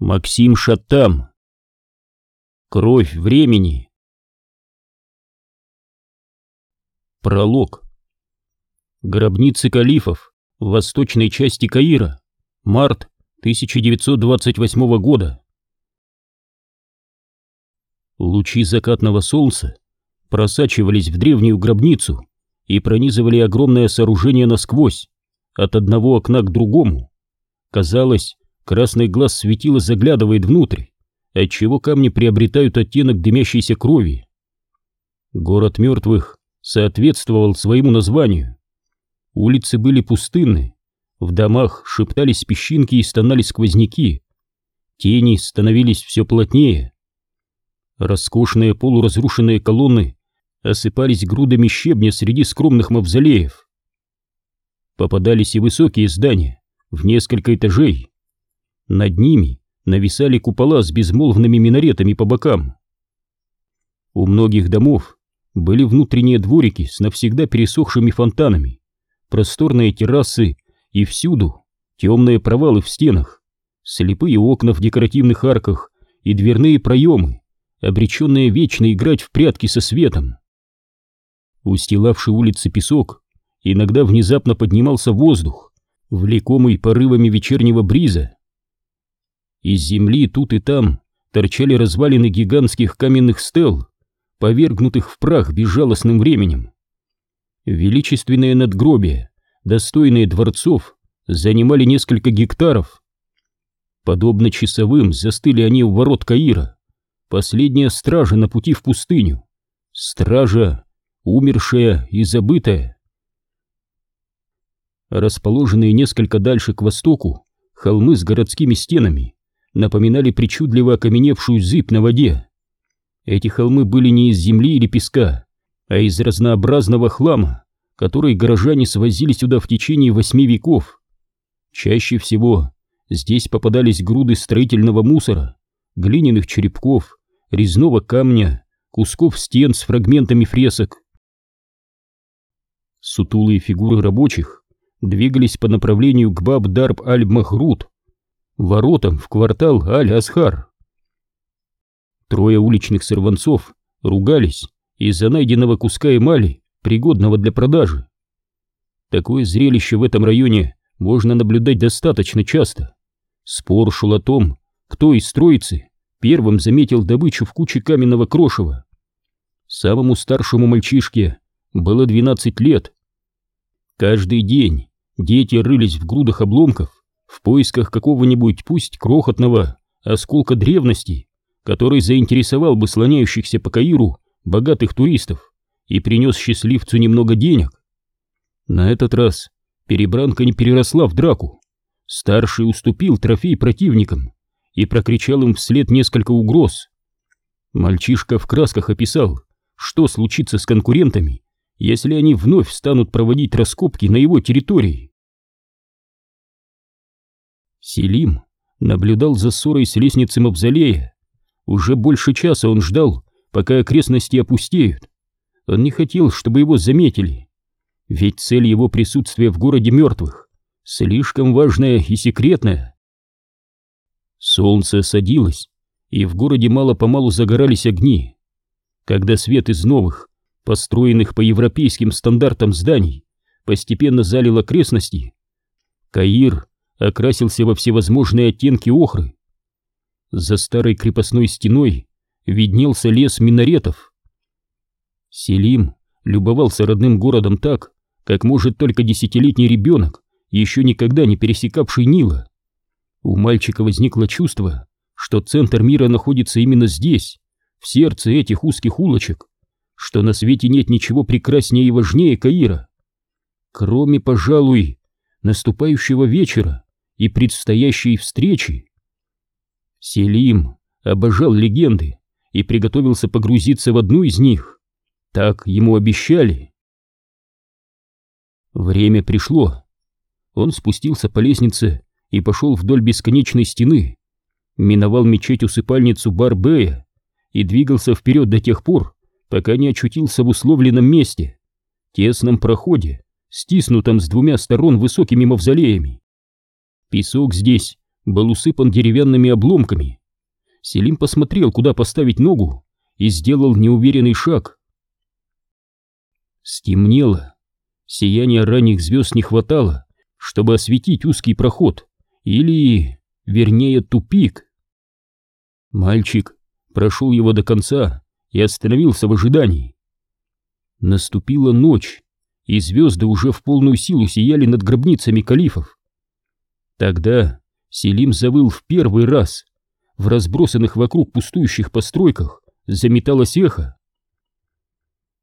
Максим Шаттам. Кровь времени. Пролог. Гробницы калифов в восточной части Каира. Март 1928 года. Лучи закатного солнца просачивались в древнюю гробницу и пронизывали огромное сооружение насквозь, от одного окна к другому. Казалось, Красный глаз светила заглядывает внутрь, отчего камни приобретают оттенок дымящейся крови. Город мертвых соответствовал своему названию. Улицы были пустынны, в домах шептались песчинки и стонали сквозняки, тени становились все плотнее. Роскошные полуразрушенные колонны осыпались грудами щебня среди скромных мавзолеев. Попадались и высокие здания в несколько этажей, над ними нависали купола с безмолвными минаретами по бокам. У многих домов были внутренние дворики с навсегда пересохшими фонтанами, просторные террасы и всюду темные провалы в стенах, слепые окна в декоративных арках и дверные проемы, обреченные вечно играть в прятки со светом. Устилавший улицы песок иногда внезапно поднимался воздух, влекомый порывами вечернего бриза, из земли тут и там торчали развалины гигантских каменных стел, повергнутых в прах безжалостным временем. Величественные надгробия, достойные дворцов, занимали несколько гектаров. Подобно часовым застыли они у ворот Каира, последняя стража на пути в пустыню, стража, умершая и забытая. Расположенные несколько дальше к востоку, холмы с городскими стенами напоминали причудливо окаменевшую зыбь на воде. Эти холмы были не из земли или песка, а из разнообразного хлама, который горожане свозили сюда в течение восьми веков. Чаще всего здесь попадались груды строительного мусора, глиняных черепков, резного камня, кусков стен с фрагментами фресок. Сутулые фигуры рабочих двигались по направлению к Баб-Дарб-Аль-Махрут, воротам в квартал Аль-Асхар. Трое уличных сорванцов ругались из-за найденного куска эмали, пригодного для продажи. Такое зрелище в этом районе можно наблюдать достаточно часто. Спор шел о том, кто из троицы первым заметил добычу в куче каменного крошева. Самому старшему мальчишке было 12 лет. Каждый день дети рылись в грудах обломков, в поисках какого-нибудь, пусть крохотного, осколка древности, который заинтересовал бы слоняющихся по Каиру богатых туристов и принес счастливцу немного денег. На этот раз перебранка не переросла в драку. Старший уступил трофей противникам и прокричал им вслед несколько угроз. Мальчишка в красках описал, что случится с конкурентами, если они вновь станут проводить раскопки на его территории. Селим наблюдал за ссорой с лестницы Мавзолея. Уже больше часа он ждал, пока окрестности опустеют. Он не хотел, чтобы его заметили. Ведь цель его присутствия в городе мертвых слишком важная и секретная. Солнце садилось, и в городе мало-помалу загорались огни. Когда свет из новых, построенных по европейским стандартам зданий, постепенно залил окрестности, Каир окрасился во всевозможные оттенки охры. За старой крепостной стеной виднелся лес минаретов. Селим любовался родным городом так, как может только десятилетний ребенок, еще никогда не пересекавший Нила. У мальчика возникло чувство, что центр мира находится именно здесь, в сердце этих узких улочек, что на свете нет ничего прекраснее и важнее Каира. Кроме, пожалуй, наступающего вечера, и предстоящей встречи. Селим обожал легенды и приготовился погрузиться в одну из них. Так ему обещали. Время пришло. Он спустился по лестнице и пошел вдоль бесконечной стены, миновал мечеть-усыпальницу Барбея и двигался вперед до тех пор, пока не очутился в условленном месте, тесном проходе, стиснутом с двумя сторон высокими мавзолеями. Песок здесь был усыпан деревянными обломками. Селим посмотрел, куда поставить ногу, и сделал неуверенный шаг. Стемнело. Сияния ранних звезд не хватало, чтобы осветить узкий проход, или, вернее, тупик. Мальчик прошел его до конца и остановился в ожидании. Наступила ночь, и звезды уже в полную силу сияли над гробницами калифов. Тогда Селим завыл в первый раз. В разбросанных вокруг пустующих постройках заметалось эхо.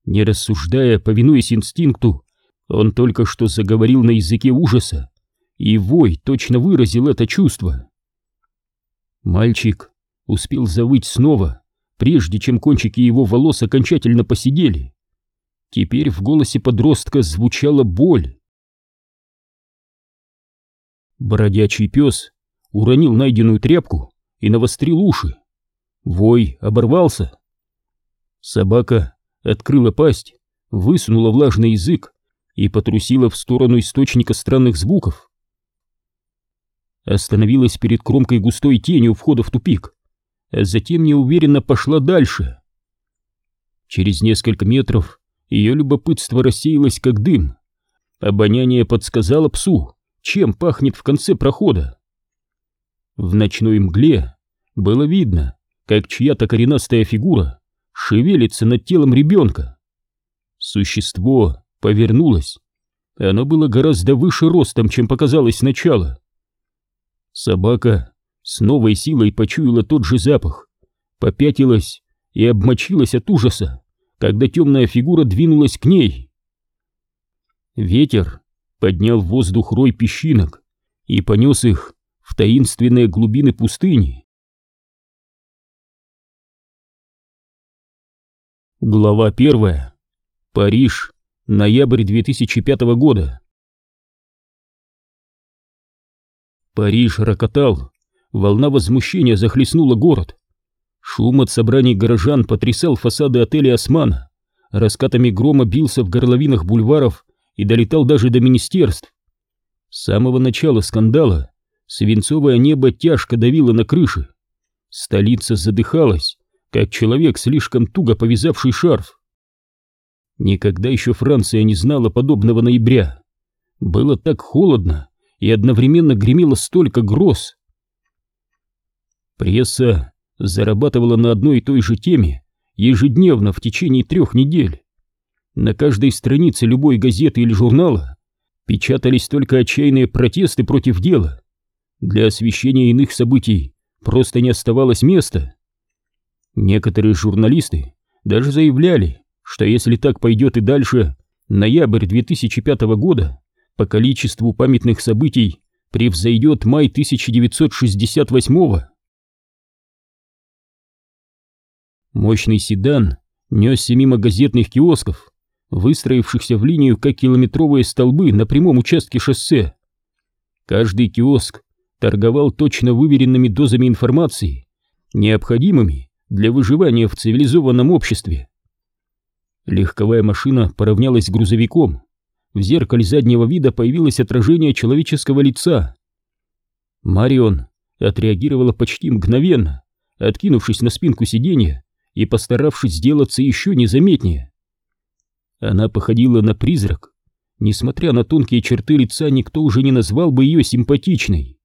Не рассуждая, повинуясь инстинкту, он только что заговорил на языке ужаса, и вой точно выразил это чувство. Мальчик успел завыть снова, прежде чем кончики его волос окончательно посидели. Теперь в голосе подростка звучала боль. Бродячий пес уронил найденную тряпку и навострил уши. Вой оборвался. Собака открыла пасть, высунула влажный язык и потрусила в сторону источника странных звуков. Остановилась перед кромкой густой тени у входа в тупик, а затем неуверенно пошла дальше. Через несколько метров ее любопытство рассеялось как дым. Обоняние подсказало псу, чем пахнет в конце прохода. В ночной мгле было видно, как чья-то коренастая фигура шевелится над телом ребенка. Существо повернулось. Оно было гораздо выше ростом, чем показалось сначала. Собака с новой силой почуяла тот же запах, попятилась и обмочилась от ужаса когда темная фигура двинулась к ней. Ветер поднял в воздух рой песчинок и понес их в таинственные глубины пустыни. Глава первая. Париж. Ноябрь 2005 года. Париж рокотал. Волна возмущения захлестнула город. Шум от собраний горожан потрясал фасады отеля «Османа», раскатами грома бился в горловинах бульваров и долетал даже до министерств. С самого начала скандала свинцовое небо тяжко давило на крыши. Столица задыхалась, как человек, слишком туго повязавший шарф. Никогда еще Франция не знала подобного ноября. Было так холодно, и одновременно гремело столько гроз. Пресса зарабатывала на одной и той же теме ежедневно в течение трех недель. На каждой странице любой газеты или журнала печатались только отчаянные протесты против дела. Для освещения иных событий просто не оставалось места. Некоторые журналисты даже заявляли, что если так пойдет и дальше, ноябрь 2005 года по количеству памятных событий превзойдет май 1968 года. Мощный седан несся мимо газетных киосков, выстроившихся в линию как километровые столбы на прямом участке шоссе. Каждый киоск торговал точно выверенными дозами информации, необходимыми для выживания в цивилизованном обществе. Легковая машина поравнялась с грузовиком. В зеркале заднего вида появилось отражение человеческого лица. Марион отреагировала почти мгновенно, откинувшись на спинку сиденья и постаравшись сделаться еще незаметнее. Она походила на призрак. Несмотря на тонкие черты лица, никто уже не назвал бы ее симпатичной.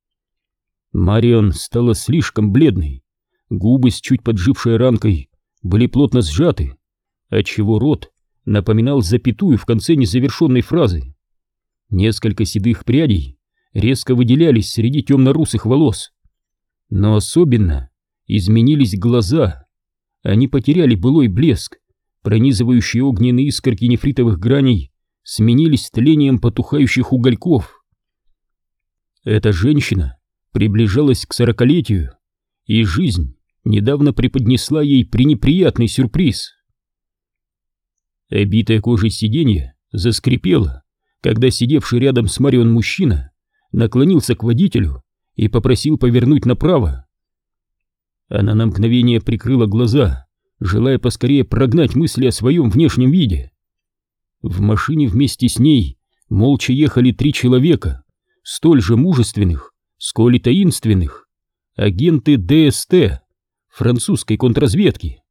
Марион стала слишком бледной. Губы с чуть поджившей ранкой были плотно сжаты, отчего рот напоминал запятую в конце незавершенной фразы. Несколько седых прядей резко выделялись среди темно-русых волос. Но особенно изменились глаза. Они потеряли былой блеск, пронизывающие огненные искорки нефритовых граней сменились тлением потухающих угольков. Эта женщина приближалась к сорокалетию, и жизнь недавно преподнесла ей пренеприятный сюрприз. Обитая кожей сиденье заскрипело, когда сидевший рядом с Марион мужчина наклонился к водителю и попросил повернуть направо. Она на мгновение прикрыла глаза, желая поскорее прогнать мысли о своем внешнем виде. В машине вместе с ней молча ехали три человека, столь же мужественных, сколь и таинственных. Агенты ДСТ, французской контрразведки.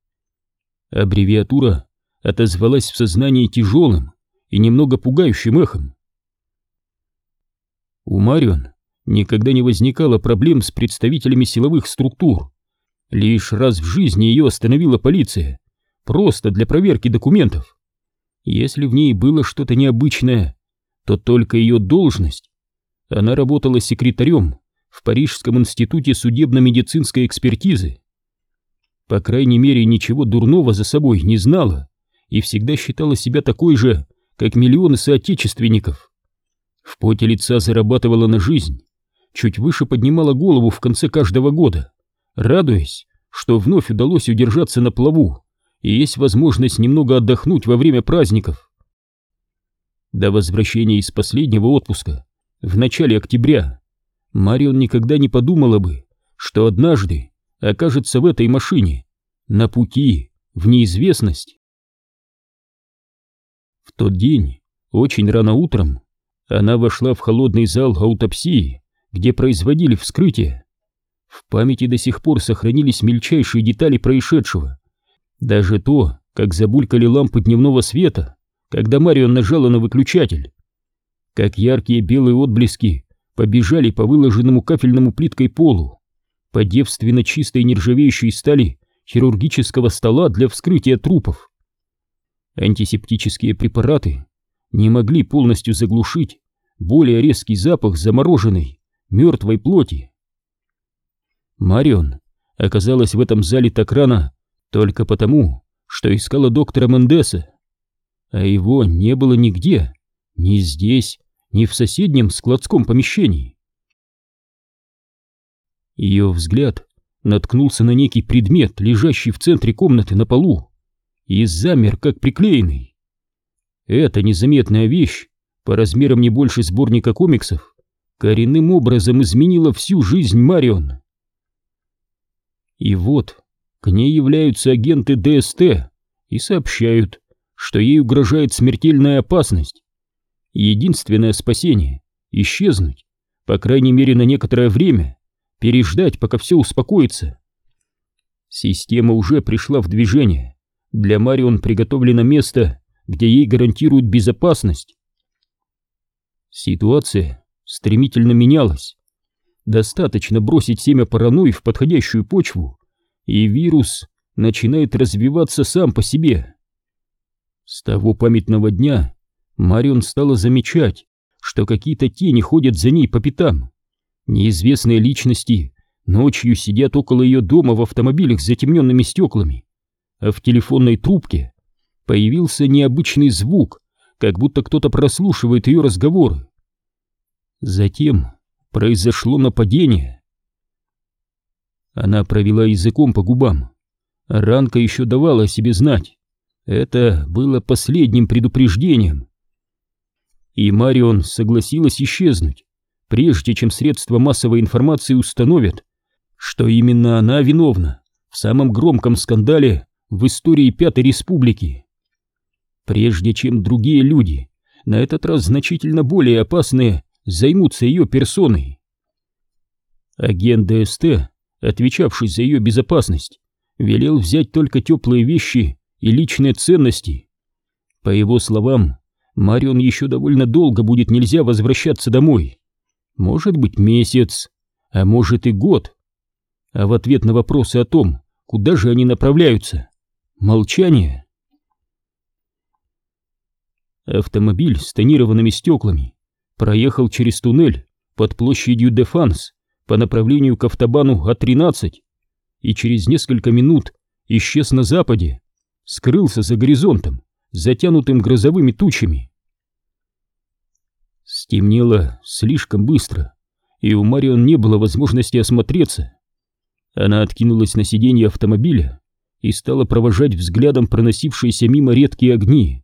Аббревиатура отозвалась в сознании тяжелым и немного пугающим эхом. У Марион никогда не возникало проблем с представителями силовых структур. Лишь раз в жизни ее остановила полиция, просто для проверки документов. Если в ней было что-то необычное, то только ее должность. Она работала секретарем в Парижском институте судебно-медицинской экспертизы. По крайней мере, ничего дурного за собой не знала и всегда считала себя такой же, как миллионы соотечественников. В поте лица зарабатывала на жизнь, чуть выше поднимала голову в конце каждого года, радуясь, что вновь удалось удержаться на плаву и есть возможность немного отдохнуть во время праздников. До возвращения из последнего отпуска, в начале октября, Марион никогда не подумала бы, что однажды окажется в этой машине, на пути, в неизвестность. В тот день, очень рано утром, она вошла в холодный зал аутопсии, где производили вскрытие. В памяти до сих пор сохранились мельчайшие детали происшедшего, даже то, как забулькали лампы дневного света, когда Марион нажала на выключатель. Как яркие белые отблески побежали по выложенному кафельному плиткой полу, по девственно чистой нержавеющей стали хирургического стола для вскрытия трупов. Антисептические препараты не могли полностью заглушить более резкий запах замороженной, мертвой плоти. Марион оказалась в этом зале так рано, только потому, что искала доктора Мендеса. А его не было нигде, ни здесь, ни в соседнем складском помещении. Ее взгляд наткнулся на некий предмет, лежащий в центре комнаты на полу, и замер, как приклеенный. Эта незаметная вещь, по размерам не больше сборника комиксов, коренным образом изменила всю жизнь Марион. И вот к ней являются агенты ДСТ и сообщают, что ей угрожает смертельная опасность. Единственное спасение — исчезнуть, по крайней мере на некоторое время, переждать, пока все успокоится. Система уже пришла в движение. Для Марион приготовлено место, где ей гарантируют безопасность. Ситуация стремительно менялась. Достаточно бросить семя паранойи в подходящую почву, и вирус начинает развиваться сам по себе. С того памятного дня Марион стала замечать, что какие-то тени ходят за ней по пятам. Неизвестные личности ночью сидят около ее дома в автомобилях с затемненными стеклами, а в телефонной трубке появился необычный звук, как будто кто-то прослушивает ее разговоры. Затем произошло нападение. Она провела языком по губам. Ранка еще давала о себе знать. Это было последним предупреждением. И Марион согласилась исчезнуть, прежде чем средства массовой информации установят, что именно она виновна в самом громком скандале в истории Пятой Республики. Прежде чем другие люди, на этот раз значительно более опасные, займутся ее персоной. Агент ДСТ отвечавший за ее безопасность, велел взять только теплые вещи и личные ценности. По его словам, Марион еще довольно долго будет нельзя возвращаться домой. Может быть месяц, а может и год. А в ответ на вопросы о том, куда же они направляются, молчание. Автомобиль с тонированными стеклами проехал через туннель под площадью Дефанс по направлению к автобану А-13 и через несколько минут исчез на западе, скрылся за горизонтом, затянутым грозовыми тучами. Стемнело слишком быстро, и у Марион не было возможности осмотреться. Она откинулась на сиденье автомобиля и стала провожать взглядом проносившиеся мимо редкие огни.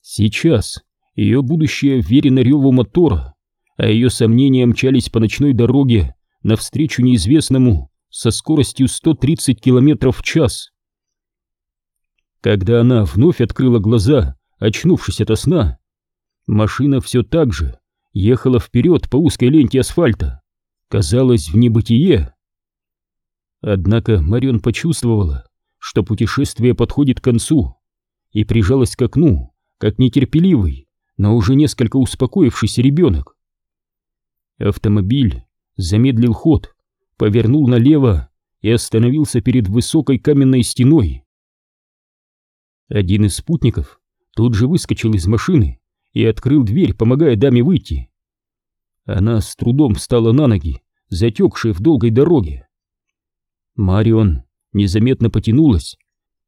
Сейчас ее будущее верено реву мотора, а ее сомнения мчались по ночной дороге навстречу неизвестному со скоростью 130 км в час. Когда она вновь открыла глаза, очнувшись ото сна, машина все так же ехала вперед по узкой ленте асфальта, казалось, в небытие. Однако Марион почувствовала, что путешествие подходит к концу, и прижалась к окну, как нетерпеливый, но уже несколько успокоившийся ребенок. Автомобиль замедлил ход, повернул налево и остановился перед высокой каменной стеной. Один из спутников тут же выскочил из машины и открыл дверь, помогая даме выйти. Она с трудом встала на ноги, затекшая в долгой дороге. Марион незаметно потянулась,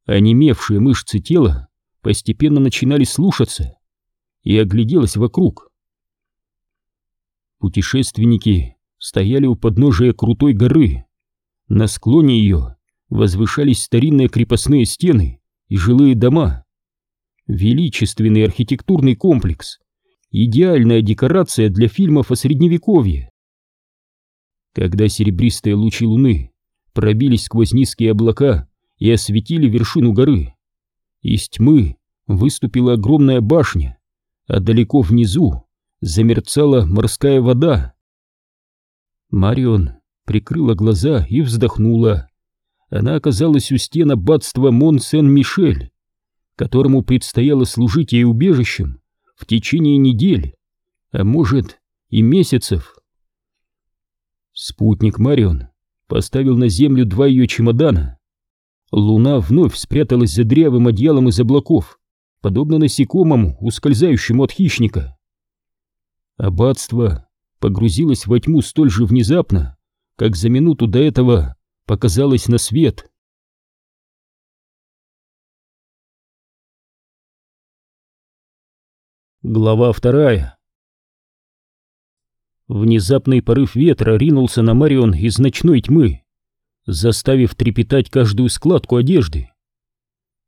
а немевшие мышцы тела постепенно начинали слушаться, и огляделась вокруг. Путешественники стояли у подножия крутой горы. На склоне ее возвышались старинные крепостные стены и жилые дома. Величественный архитектурный комплекс, идеальная декорация для фильмов о средневековье. Когда серебристые лучи луны пробились сквозь низкие облака и осветили вершину горы, из тьмы выступила огромная башня, а далеко внизу замерцала морская вода. Марион прикрыла глаза и вздохнула. Она оказалась у стен аббатства Мон-Сен-Мишель, которому предстояло служить ей убежищем в течение недель, а может и месяцев. Спутник Марион поставил на землю два ее чемодана. Луна вновь спряталась за дрявым одеялом из облаков, подобно насекомому, ускользающему от хищника. Аббатство погрузилось во тьму столь же внезапно, как за минуту до этого показалось на свет. Глава вторая Внезапный порыв ветра ринулся на Марион из ночной тьмы, заставив трепетать каждую складку одежды.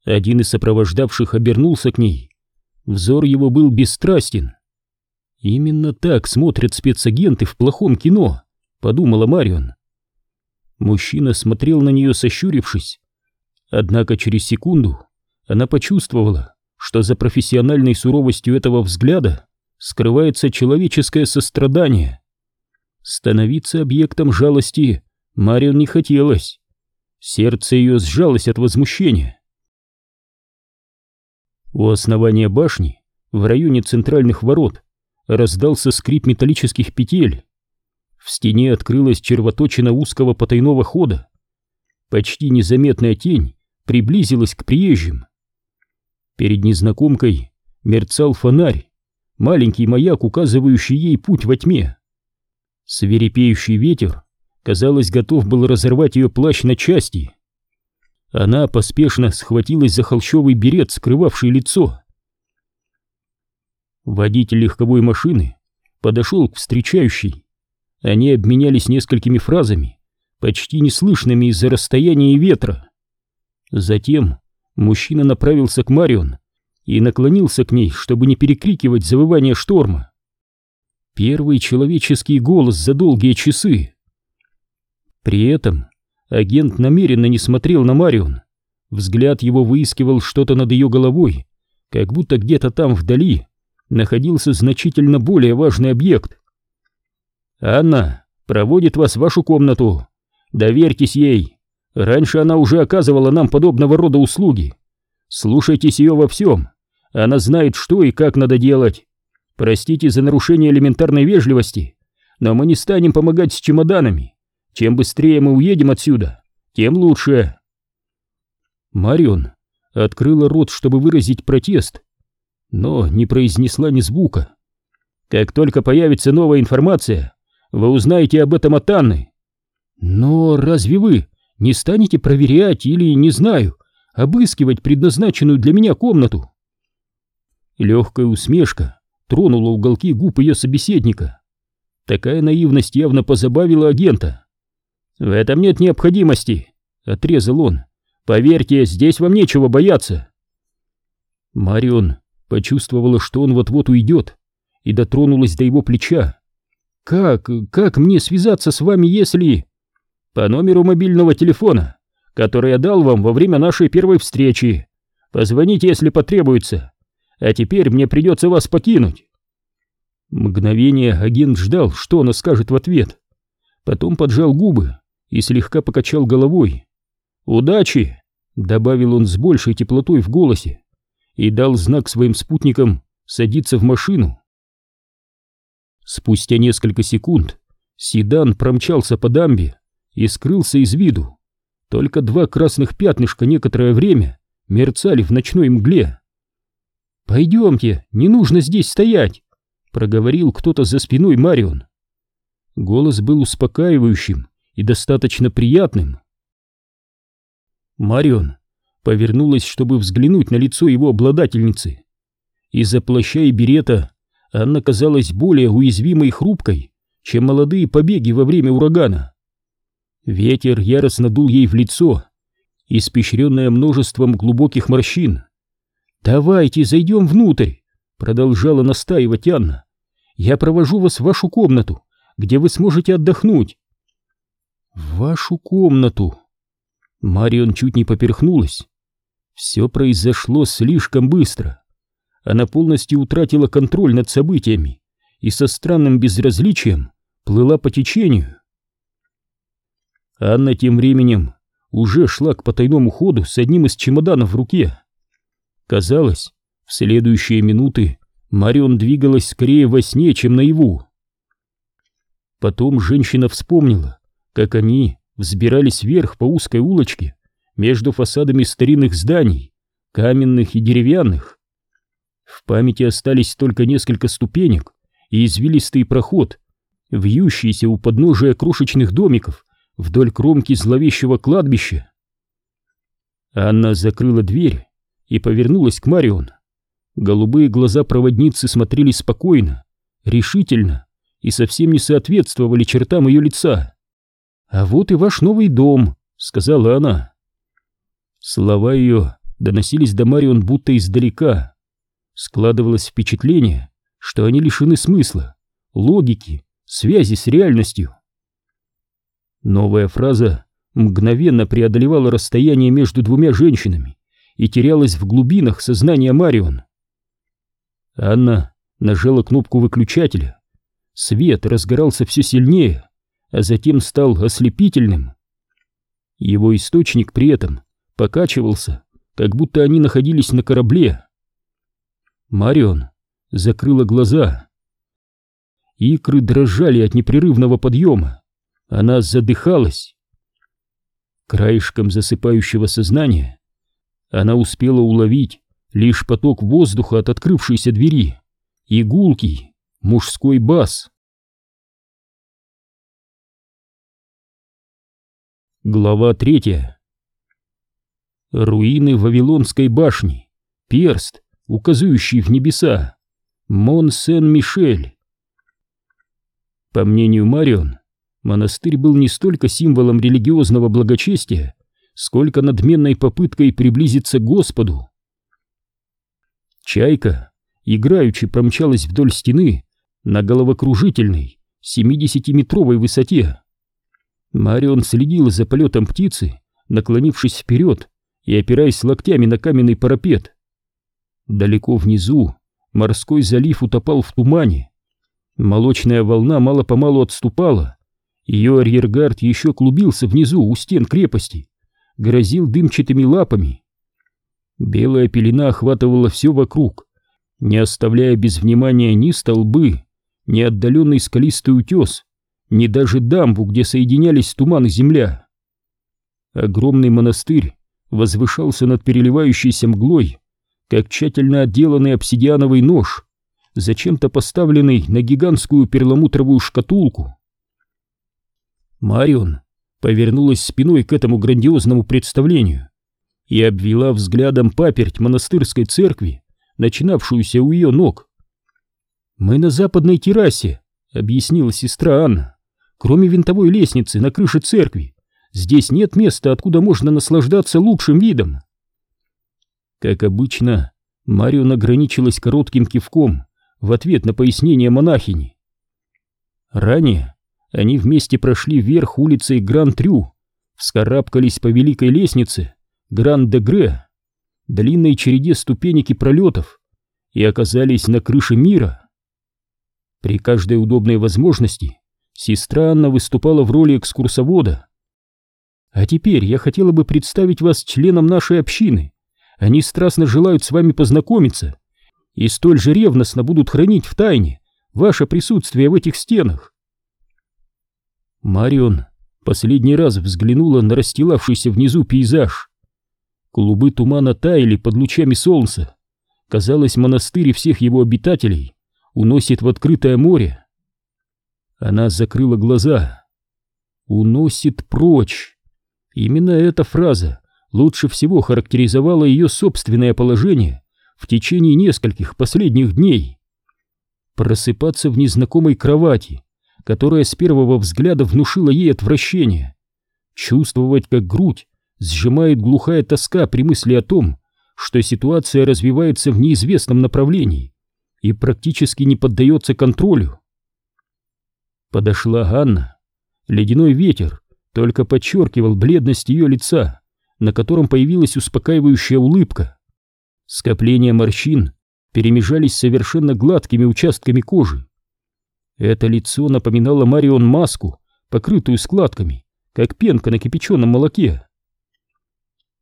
Один из сопровождавших обернулся к ней. Взор его был бесстрастен. «Именно так смотрят спецагенты в плохом кино», — подумала Марион. Мужчина смотрел на нее, сощурившись. Однако через секунду она почувствовала, что за профессиональной суровостью этого взгляда скрывается человеческое сострадание. Становиться объектом жалости Марион не хотелось. Сердце ее сжалось от возмущения. У основания башни, в районе центральных ворот, раздался скрип металлических петель. В стене открылась червоточина узкого потайного хода. Почти незаметная тень приблизилась к приезжим. Перед незнакомкой мерцал фонарь, маленький маяк, указывающий ей путь во тьме. Свирепеющий ветер, казалось, готов был разорвать ее плащ на части. Она поспешно схватилась за холщовый берет, скрывавший лицо. Водитель легковой машины подошел к встречающей. Они обменялись несколькими фразами, почти неслышными из-за расстояния и ветра. Затем мужчина направился к Марион и наклонился к ней, чтобы не перекрикивать завывание шторма. Первый человеческий голос за долгие часы. При этом агент намеренно не смотрел на Марион. Взгляд его выискивал что-то над ее головой, как будто где-то там вдали находился значительно более важный объект. «Анна проводит вас в вашу комнату. Доверьтесь ей. Раньше она уже оказывала нам подобного рода услуги. Слушайтесь ее во всем. Она знает, что и как надо делать. Простите за нарушение элементарной вежливости, но мы не станем помогать с чемоданами. Чем быстрее мы уедем отсюда, тем лучше. Марион открыла рот, чтобы выразить протест, но не произнесла ни звука. Как только появится новая информация, вы узнаете об этом от Анны. Но разве вы не станете проверять или, не знаю, обыскивать предназначенную для меня комнату? Легкая усмешка тронула уголки губ ее собеседника. Такая наивность явно позабавила агента. «В этом нет необходимости», — отрезал он. «Поверьте, здесь вам нечего бояться». Марион почувствовала, что он вот-вот уйдет, и дотронулась до его плеча. «Как, как мне связаться с вами, если...» «По номеру мобильного телефона, который я дал вам во время нашей первой встречи. Позвоните, если потребуется а теперь мне придется вас покинуть. Мгновение агент ждал, что она скажет в ответ. потом поджал губы и слегка покачал головой. «Удачи!» — добавил он с большей теплотой в голосе и дал знак своим спутникам садиться в машину. Спустя несколько секунд седан промчался по дамбе и скрылся из виду. Только два красных пятнышка некоторое время мерцали в ночной мгле. «Пойдемте, не нужно здесь стоять!» — проговорил кто-то за спиной Марион. Голос был успокаивающим и достаточно приятным. Марион повернулась, чтобы взглянуть на лицо его обладательницы. Из-за плаща и берета Анна казалась более уязвимой и хрупкой, чем молодые побеги во время урагана. Ветер яростно дул ей в лицо, испещренное множеством глубоких морщин. «Давайте зайдем внутрь», — продолжала настаивать Анна. «Я провожу вас в вашу комнату, где вы сможете отдохнуть». «В вашу комнату?» Марион чуть не поперхнулась. Все произошло слишком быстро. Она полностью утратила контроль над событиями и со странным безразличием плыла по течению. Анна тем временем уже шла к потайному ходу с одним из чемоданов в руке. Казалось, в следующие минуты Марион двигалась скорее во сне, чем наяву. Потом женщина вспомнила, как они взбирались вверх по узкой улочке между фасадами старинных зданий, каменных и деревянных. В памяти остались только несколько ступенек и извилистый проход, вьющийся у подножия крошечных домиков вдоль кромки зловещего кладбища. Анна закрыла дверь и повернулась к Марион. Голубые глаза проводницы смотрели спокойно, решительно и совсем не соответствовали чертам ее лица. «А вот и ваш новый дом», — сказала она. Слова ее доносились до Марион будто издалека. Складывалось впечатление, что они лишены смысла, логики, связи с реальностью. Новая фраза мгновенно преодолевала расстояние между двумя женщинами и терялась в глубинах сознания Марион. Анна нажала кнопку выключателя. Свет разгорался все сильнее, а затем стал ослепительным. Его источник при этом покачивался, как будто они находились на корабле. Марион закрыла глаза. Икры дрожали от непрерывного подъема. Она задыхалась. Краешком засыпающего сознания она успела уловить лишь поток воздуха от открывшейся двери и гулкий мужской бас. Глава третья. Руины Вавилонской башни. Перст, указывающий в небеса. Мон-Сен-Мишель. По мнению Марион, монастырь был не столько символом религиозного благочестия, сколько надменной попыткой приблизиться к Господу. Чайка, играючи, промчалась вдоль стены на головокружительной 70-метровой высоте. Марион следила за полетом птицы, наклонившись вперед и опираясь локтями на каменный парапет. Далеко внизу морской залив утопал в тумане. Молочная волна мало-помалу отступала. Ее арьергард еще клубился внизу у стен крепости, грозил дымчатыми лапами. Белая пелена охватывала все вокруг, не оставляя без внимания ни столбы, ни отдаленный скалистый утес, ни даже дамбу, где соединялись туман и земля. Огромный монастырь возвышался над переливающейся мглой, как тщательно отделанный обсидиановый нож, зачем-то поставленный на гигантскую перламутровую шкатулку. Марион повернулась спиной к этому грандиозному представлению и обвела взглядом паперть монастырской церкви, начинавшуюся у ее ног. «Мы на западной террасе», — объяснила сестра Анна. Кроме винтовой лестницы на крыше церкви, здесь нет места, откуда можно наслаждаться лучшим видом. Как обычно, Марион ограничилась коротким кивком в ответ на пояснение монахини. Ранее они вместе прошли вверх улицей Гран-Трю, вскарабкались по великой лестнице Гран-де-Гре, длинной череде ступенек и пролетов, и оказались на крыше мира. При каждой удобной возможности Сестра Анна выступала в роли экскурсовода. А теперь я хотела бы представить вас членам нашей общины. Они страстно желают с вами познакомиться и столь же ревностно будут хранить в тайне ваше присутствие в этих стенах. Марион последний раз взглянула на расстилавшийся внизу пейзаж. Клубы тумана таяли под лучами солнца. Казалось, монастырь всех его обитателей уносит в открытое море. Она закрыла глаза. «Уносит прочь». Именно эта фраза лучше всего характеризовала ее собственное положение в течение нескольких последних дней. Просыпаться в незнакомой кровати, которая с первого взгляда внушила ей отвращение. Чувствовать, как грудь сжимает глухая тоска при мысли о том, что ситуация развивается в неизвестном направлении и практически не поддается контролю. Подошла Ганна. Ледяной ветер только подчеркивал бледность ее лица, на котором появилась успокаивающая улыбка. Скопления морщин перемежались совершенно гладкими участками кожи. Это лицо напоминало Марион маску, покрытую складками, как пенка на кипяченом молоке.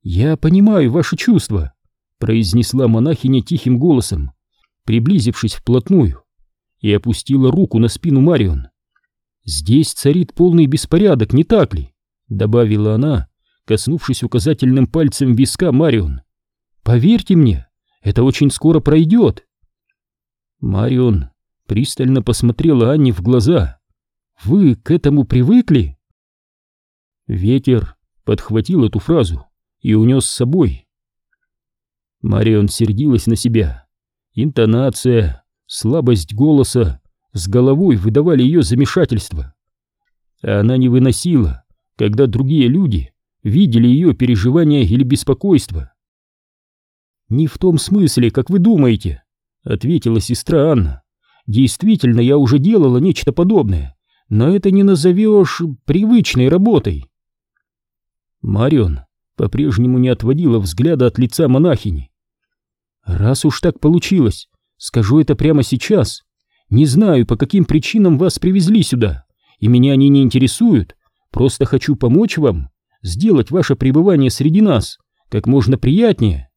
«Я понимаю ваши чувства», — произнесла монахиня тихим голосом, приблизившись вплотную, и опустила руку на спину Марион. «Здесь царит полный беспорядок, не так ли?» — добавила она, коснувшись указательным пальцем виска Марион. «Поверьте мне, это очень скоро пройдет». Марион пристально посмотрела Анне в глаза. «Вы к этому привыкли?» Ветер подхватил эту фразу и унес с собой. Марион сердилась на себя. Интонация, слабость голоса с головой выдавали ее замешательство. Она не выносила, когда другие люди видели ее переживания или беспокойство. «Не в том смысле, как вы думаете», — ответила сестра Анна. «Действительно, я уже делала нечто подобное, но это не назовешь привычной работой». Марион по-прежнему не отводила взгляда от лица монахини. «Раз уж так получилось, скажу это прямо сейчас. Не знаю, по каким причинам вас привезли сюда, и меня они не интересуют, просто хочу помочь вам, сделать ваше пребывание среди нас как можно приятнее».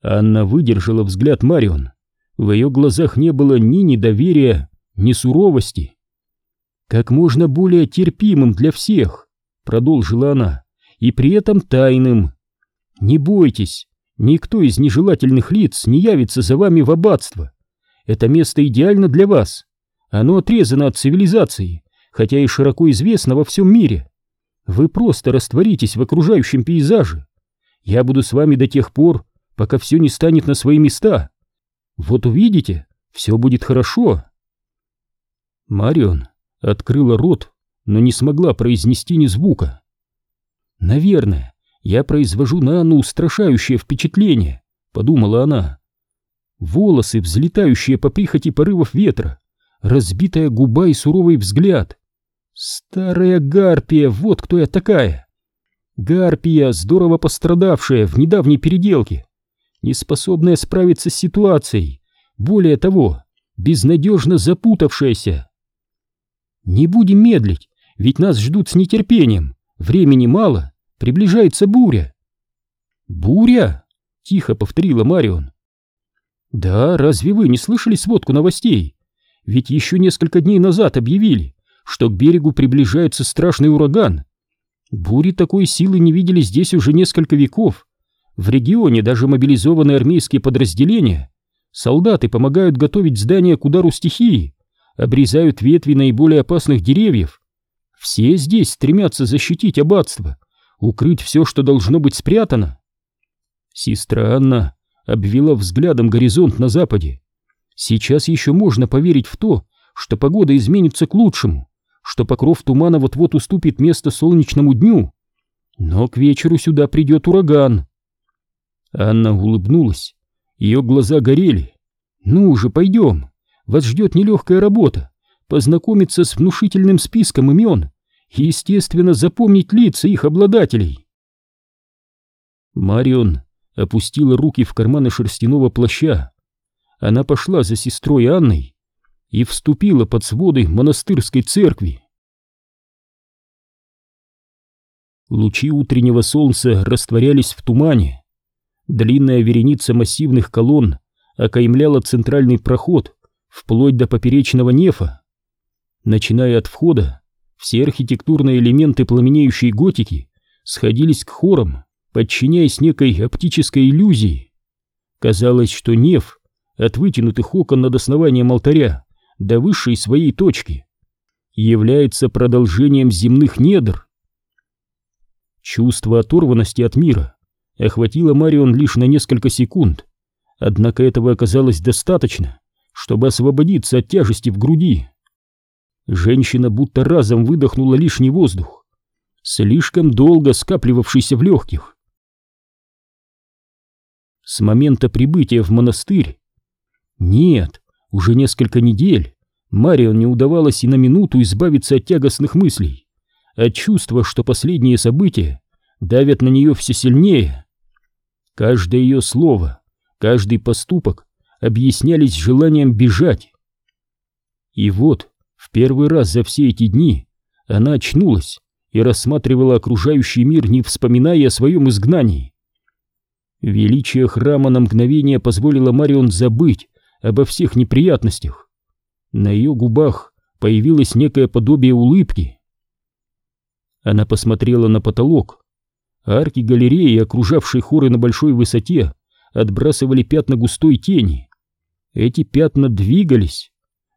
Анна выдержала взгляд Марион. В ее глазах не было ни недоверия, ни суровости. «Как можно более терпимым для всех», — продолжила она, — «и при этом тайным. Не бойтесь, никто из нежелательных лиц не явится за вами в аббатство. Это место идеально для вас. Оно отрезано от цивилизации, хотя и широко известно во всем мире. Вы просто растворитесь в окружающем пейзаже. Я буду с вами до тех пор, пока все не станет на свои места. Вот увидите, все будет хорошо. Марион открыла рот, но не смогла произнести ни звука. Наверное, я произвожу на Анну устрашающее впечатление, подумала она. Волосы, взлетающие по прихоти порывов ветра, разбитая губа и суровый взгляд. Старая гарпия, вот кто я такая. Гарпия, здорово пострадавшая в недавней переделке неспособная справиться с ситуацией, более того, безнадежно запутавшаяся. Не будем медлить, ведь нас ждут с нетерпением, времени мало, приближается буря. Буря? Тихо повторила Марион. Да, разве вы не слышали сводку новостей? Ведь еще несколько дней назад объявили, что к берегу приближается страшный ураган. Бури такой силы не видели здесь уже несколько веков. В регионе даже мобилизованные армейские подразделения, солдаты помогают готовить здания к удару стихии, обрезают ветви наиболее опасных деревьев. Все здесь стремятся защитить аббатство, укрыть все, что должно быть спрятано. Сестра Анна обвела взглядом горизонт на западе. Сейчас еще можно поверить в то, что погода изменится к лучшему, что покров тумана вот-вот уступит место солнечному дню. Но к вечеру сюда придет ураган. Анна улыбнулась. Ее глаза горели. «Ну уже пойдем. Вас ждет нелегкая работа. Познакомиться с внушительным списком имен и, естественно, запомнить лица их обладателей». Марион опустила руки в карманы шерстяного плаща. Она пошла за сестрой Анной. и вступила под своды монастырской церкви. Лучи утреннего солнца растворялись в тумане. Длинная вереница массивных колонн окаймляла центральный проход вплоть до поперечного нефа. Начиная от входа, все архитектурные элементы пламенеющей готики сходились к хорам, подчиняясь некой оптической иллюзии. Казалось, что неф от вытянутых окон над основанием алтаря до высшей своей точки является продолжением земных недр. Чувство оторванности от мира охватило Марион лишь на несколько секунд, однако этого оказалось достаточно, чтобы освободиться от тяжести в груди. Женщина будто разом выдохнула лишний воздух, слишком долго скапливавшийся в легких. С момента прибытия в монастырь нет, уже несколько недель Марион не удавалось и на минуту избавиться от тягостных мыслей от чувства, что последние события давят на нее все сильнее. Каждое ее слово, каждый поступок объяснялись желанием бежать. И вот, в первый раз за все эти дни, она очнулась и рассматривала окружающий мир, не вспоминая о своем изгнании. Величие храма на мгновение позволило Марион забыть обо всех неприятностях. На ее губах появилось некое подобие улыбки, она посмотрела на потолок. Арки галереи, окружавшие хоры на большой высоте, отбрасывали пятна густой тени. Эти пятна двигались.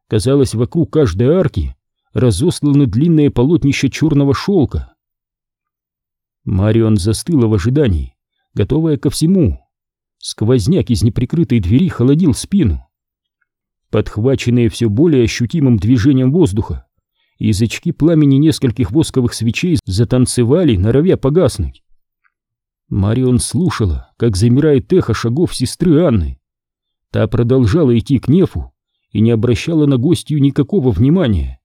Казалось, вокруг каждой арки разосланы длинные полотнища черного шелка. Марион застыла в ожидании, готовая ко всему. Сквозняк из неприкрытой двери холодил спину. Подхваченные все более ощутимым движением воздуха, язычки пламени нескольких восковых свечей затанцевали, норовя погаснуть. Марион слушала, как замирает эхо шагов сестры Анны. Та продолжала идти к нефу и не обращала на гостью никакого внимания.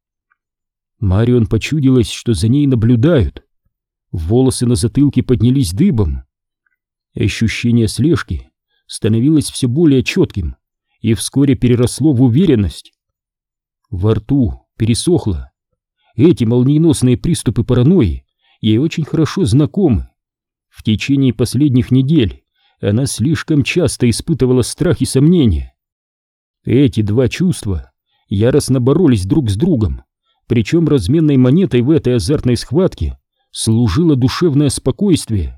Марион почудилась, что за ней наблюдают. Волосы на затылке поднялись дыбом. Ощущение слежки становилось все более четким и вскоре переросло в уверенность. Во рту пересохло, эти молниеносные приступы паранойи ей очень хорошо знакомы. В течение последних недель она слишком часто испытывала страх и сомнения. Эти два чувства яростно боролись друг с другом, причем разменной монетой в этой азартной схватке служило душевное спокойствие.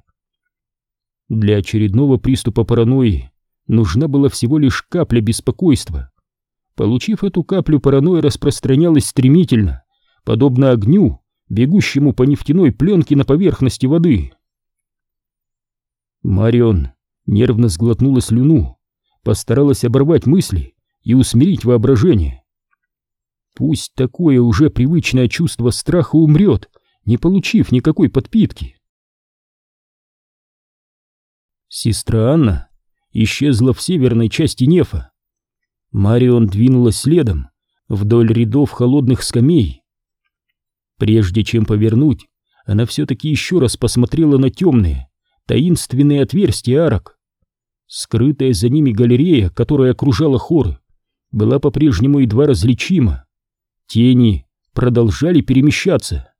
Для очередного приступа паранойи нужна была всего лишь капля беспокойства. Получив эту каплю, паранойя распространялась стремительно, подобно огню, бегущему по нефтяной пленке на поверхности воды. Марион нервно сглотнула слюну, постаралась оборвать мысли и усмирить воображение. Пусть такое уже привычное чувство страха умрет, не получив никакой подпитки. Сестра Анна исчезла в северной части Нефа. Марион двинулась следом вдоль рядов холодных скамей, Прежде чем повернуть, она все-таки еще раз посмотрела на темные, таинственные отверстия арок. Скрытая за ними галерея, которая окружала хоры, была по-прежнему едва различима. Тени продолжали перемещаться.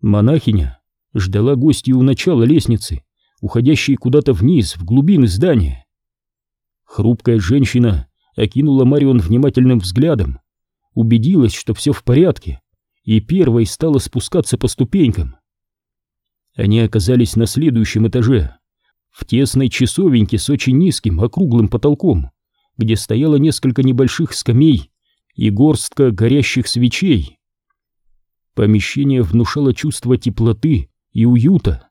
Монахиня ждала гостей у начала лестницы, уходящей куда-то вниз, в глубины здания. Хрупкая женщина окинула Марион внимательным взглядом убедилась, что все в порядке, и первой стала спускаться по ступенькам. Они оказались на следующем этаже, в тесной часовеньке с очень низким округлым потолком, где стояло несколько небольших скамей и горстка горящих свечей. Помещение внушало чувство теплоты и уюта.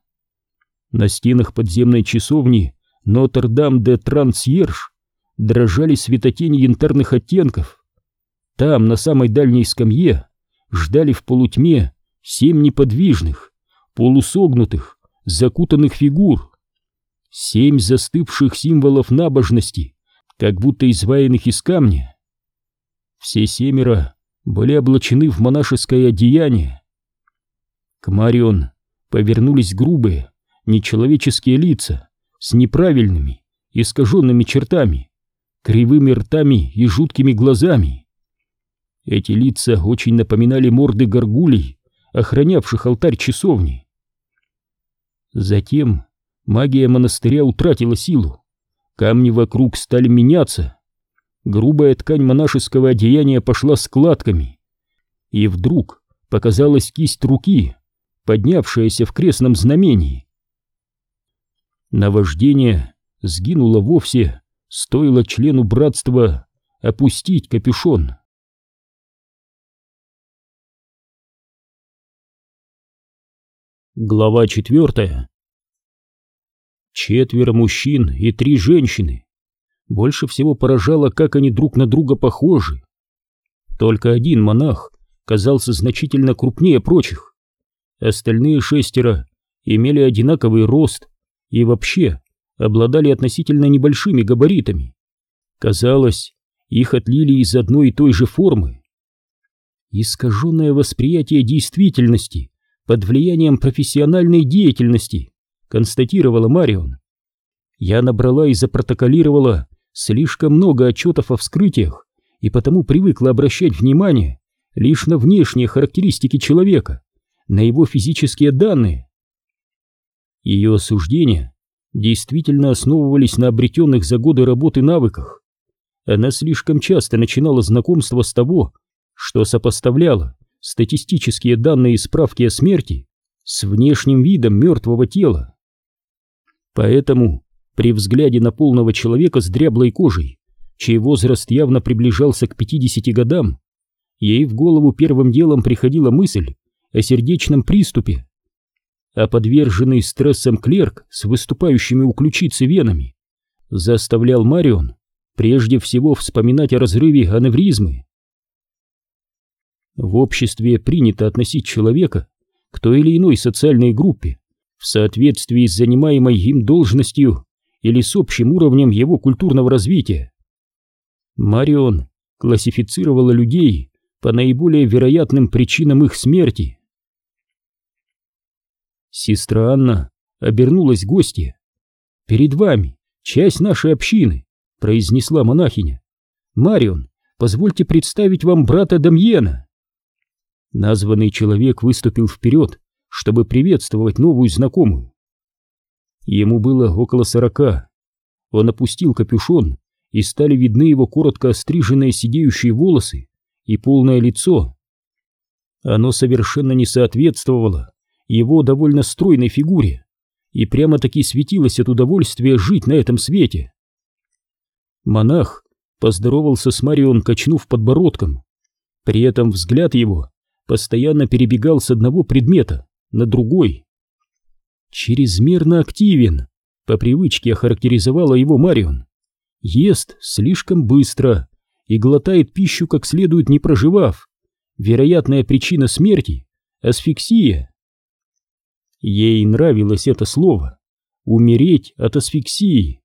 На стенах подземной часовни Нотр-Дам-де-Трансьерж дрожали светотени янтарных оттенков, там, на самой дальней скамье, ждали в полутьме семь неподвижных, полусогнутых, закутанных фигур. Семь застывших символов набожности, как будто изваянных из камня. Все семеро были облачены в монашеское одеяние. К Марион повернулись грубые, нечеловеческие лица с неправильными, искаженными чертами, кривыми ртами и жуткими глазами. Эти лица очень напоминали морды горгулей, охранявших алтарь часовни. Затем магия монастыря утратила силу. Камни вокруг стали меняться. Грубая ткань монашеского одеяния пошла складками. И вдруг показалась кисть руки, поднявшаяся в крестном знамении. Наваждение сгинуло вовсе, стоило члену братства опустить капюшон. Глава четвертая. Четверо мужчин и три женщины. Больше всего поражало, как они друг на друга похожи. Только один монах казался значительно крупнее прочих. Остальные шестеро имели одинаковый рост и вообще обладали относительно небольшими габаритами. Казалось, их отлили из одной и той же формы. Искаженное восприятие действительности под влиянием профессиональной деятельности, констатировала Марион. Я набрала и запротоколировала слишком много отчетов о вскрытиях и потому привыкла обращать внимание лишь на внешние характеристики человека, на его физические данные. Ее суждения действительно основывались на обретенных за годы работы навыках. Она слишком часто начинала знакомство с того, что сопоставляла статистические данные и справки о смерти с внешним видом мертвого тела. Поэтому при взгляде на полного человека с дряблой кожей, чей возраст явно приближался к 50 годам, ей в голову первым делом приходила мысль о сердечном приступе. А подверженный стрессом клерк с выступающими у ключицы венами заставлял Марион прежде всего вспоминать о разрыве аневризмы. В обществе принято относить человека к той или иной социальной группе в соответствии с занимаемой им должностью или с общим уровнем его культурного развития. Марион классифицировала людей по наиболее вероятным причинам их смерти. Сестра Анна обернулась к гости. «Перед вами часть нашей общины», — произнесла монахиня. «Марион, позвольте представить вам брата Дамьена». Названный человек выступил вперед, чтобы приветствовать новую знакомую. Ему было около сорока. Он опустил капюшон, и стали видны его коротко остриженные сидеющие волосы и полное лицо. Оно совершенно не соответствовало его довольно стройной фигуре и прямо-таки светилось от удовольствия жить на этом свете. Монах поздоровался с Марион, качнув подбородком. При этом взгляд его постоянно перебегал с одного предмета на другой. Чрезмерно активен, по привычке охарактеризовала его Марион. Ест слишком быстро и глотает пищу как следует не проживав. Вероятная причина смерти — асфиксия. Ей нравилось это слово «умереть от асфиксии».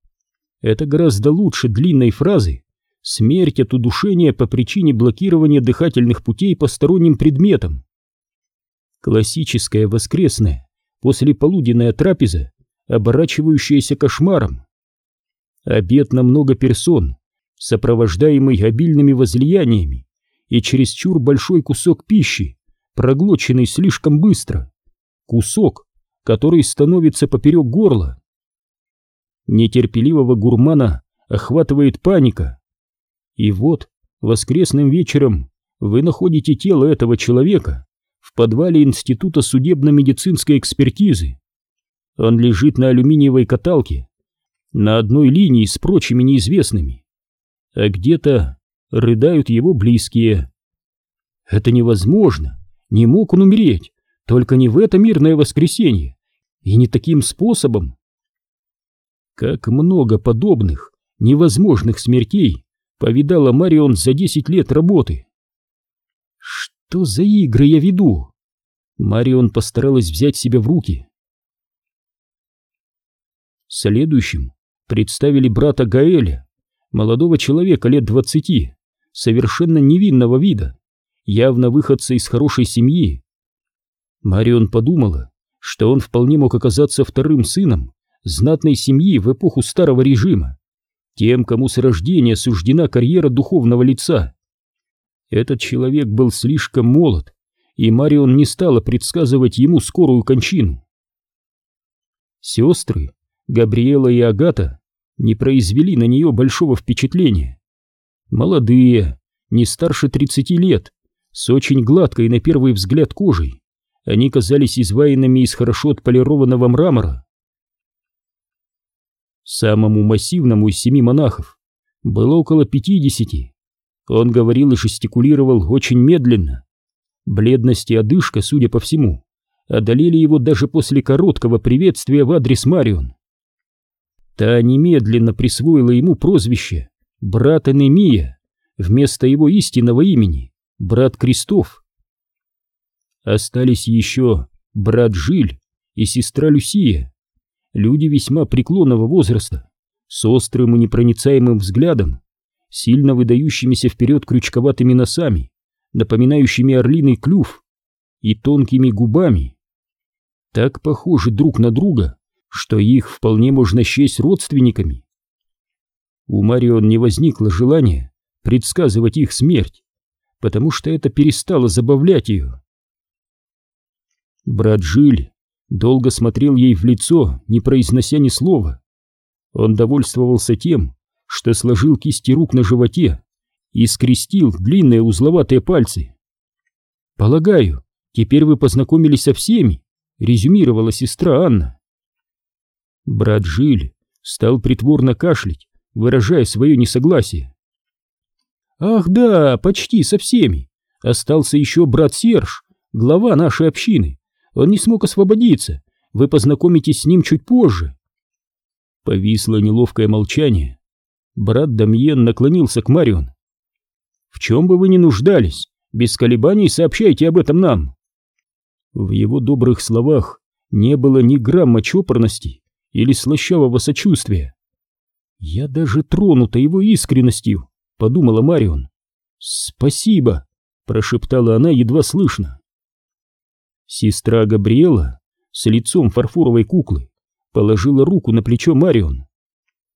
Это гораздо лучше длинной фразы «смерть от удушения по причине блокирования дыхательных путей посторонним предметом». Классическая воскресная послеполуденная трапеза, оборачивающаяся кошмаром. Обед на много персон, сопровождаемый обильными возлияниями и чересчур большой кусок пищи, проглоченный слишком быстро. Кусок, который становится поперек горла. Нетерпеливого гурмана охватывает паника. И вот воскресным вечером вы находите тело этого человека в подвале Института судебно-медицинской экспертизы. Он лежит на алюминиевой каталке, на одной линии с прочими неизвестными. А где-то рыдают его близкие. Это невозможно, не мог он умереть, только не в это мирное воскресенье, и не таким способом. Как много подобных, невозможных смертей повидала Марион за десять лет работы. Что за игры я веду? Марион постаралась взять себя в руки. Следующим представили брата Гаэля, молодого человека лет двадцати, совершенно невинного вида, явно выходца из хорошей семьи. Марион подумала, что он вполне мог оказаться вторым сыном знатной семьи в эпоху старого режима, тем, кому с рождения суждена карьера духовного лица. Этот человек был слишком молод, и Марион не стала предсказывать ему скорую кончину. Сестры, Габриэла и Агата, не произвели на нее большого впечатления. Молодые, не старше 30 лет, с очень гладкой на первый взгляд кожей, они казались изваянными из хорошо отполированного мрамора. Самому массивному из семи монахов было около пятидесяти. Он говорил и жестикулировал очень медленно. Бледность и одышка, судя по всему, одолели его даже после короткого приветствия в адрес Марион. Та немедленно присвоила ему прозвище «Брат Энемия» вместо его истинного имени «Брат Крестов». Остались еще брат Жиль и сестра Люсия, люди весьма преклонного возраста, с острым и непроницаемым взглядом, сильно выдающимися вперед крючковатыми носами, напоминающими орлиный клюв, и тонкими губами. Так похожи друг на друга, что их вполне можно счесть родственниками. У Марион не возникло желания предсказывать их смерть, потому что это перестало забавлять ее. Брат Жиль долго смотрел ей в лицо, не произнося ни слова. Он довольствовался тем, что сложил кисти рук на животе и скрестил длинные узловатые пальцы. «Полагаю, теперь вы познакомились со всеми», — резюмировала сестра Анна. Брат Жиль стал притворно кашлять, выражая свое несогласие. «Ах да, почти со всеми. Остался еще брат Серж, глава нашей общины. Он не смог освободиться. Вы познакомитесь с ним чуть позже». Повисло неловкое молчание. Брат Дамьен наклонился к Марион. В чем бы вы ни нуждались, без колебаний сообщайте об этом нам. В его добрых словах не было ни грамма чопорности или слащавого сочувствия. Я даже тронута его искренностью, подумала Марион. Спасибо, прошептала она едва слышно. Сестра Габриэла с лицом фарфоровой куклы положила руку на плечо Марион.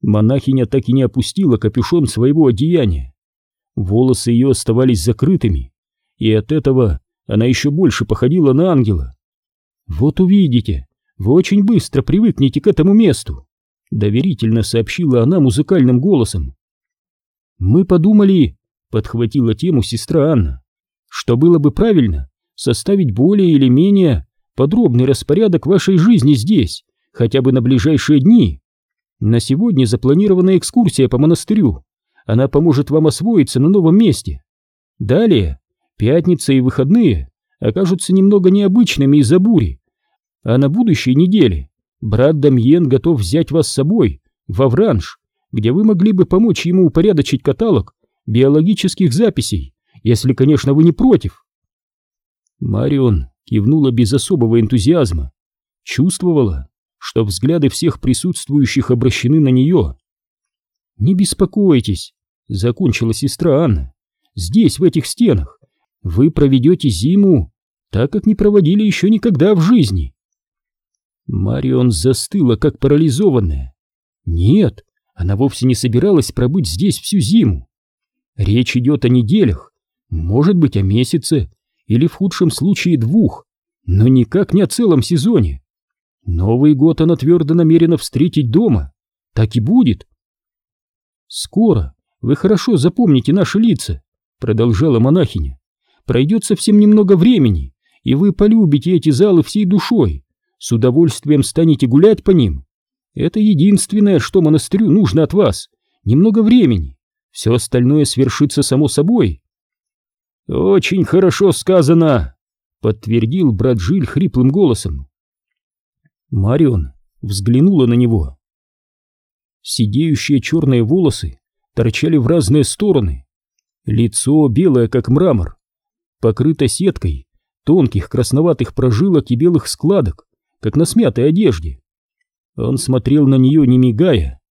Монахиня так и не опустила капюшон своего одеяния. Волосы ее оставались закрытыми, и от этого она еще больше походила на ангела. «Вот увидите, вы очень быстро привыкнете к этому месту», — доверительно сообщила она музыкальным голосом. «Мы подумали», — подхватила тему сестра Анна, «что было бы правильно составить более или менее подробный распорядок вашей жизни здесь, хотя бы на ближайшие дни. На сегодня запланирована экскурсия по монастырю, она поможет вам освоиться на новом месте. Далее, пятница и выходные окажутся немного необычными из-за бури. А на будущей неделе брат Дамьен готов взять вас с собой в Авранж, где вы могли бы помочь ему упорядочить каталог биологических записей, если, конечно, вы не против. Марион кивнула без особого энтузиазма, чувствовала, что взгляды всех присутствующих обращены на нее. «Не беспокойтесь, закончила сестра Анна. Здесь, в этих стенах, вы проведете зиму, так как не проводили еще никогда в жизни. Марион застыла, как парализованная. Нет, она вовсе не собиралась пробыть здесь всю зиму. Речь идет о неделях, может быть, о месяце, или в худшем случае двух, но никак не о целом сезоне. Новый год она твердо намерена встретить дома. Так и будет. Скоро вы хорошо запомните наши лица, продолжала монахиня. Пройдет совсем немного времени, и вы полюбите эти залы всей душой, с удовольствием станете гулять по ним. Это единственное, что монастырю нужно от вас. Немного времени. Все остальное свершится само собой. Очень хорошо сказано, подтвердил брат Жиль хриплым голосом. Марион взглянула на него. Сидеющие черные волосы торчали в разные стороны. Лицо белое, как мрамор, покрыто сеткой тонких красноватых прожилок и белых складок, как на смятой одежде. Он смотрел на нее, не мигая,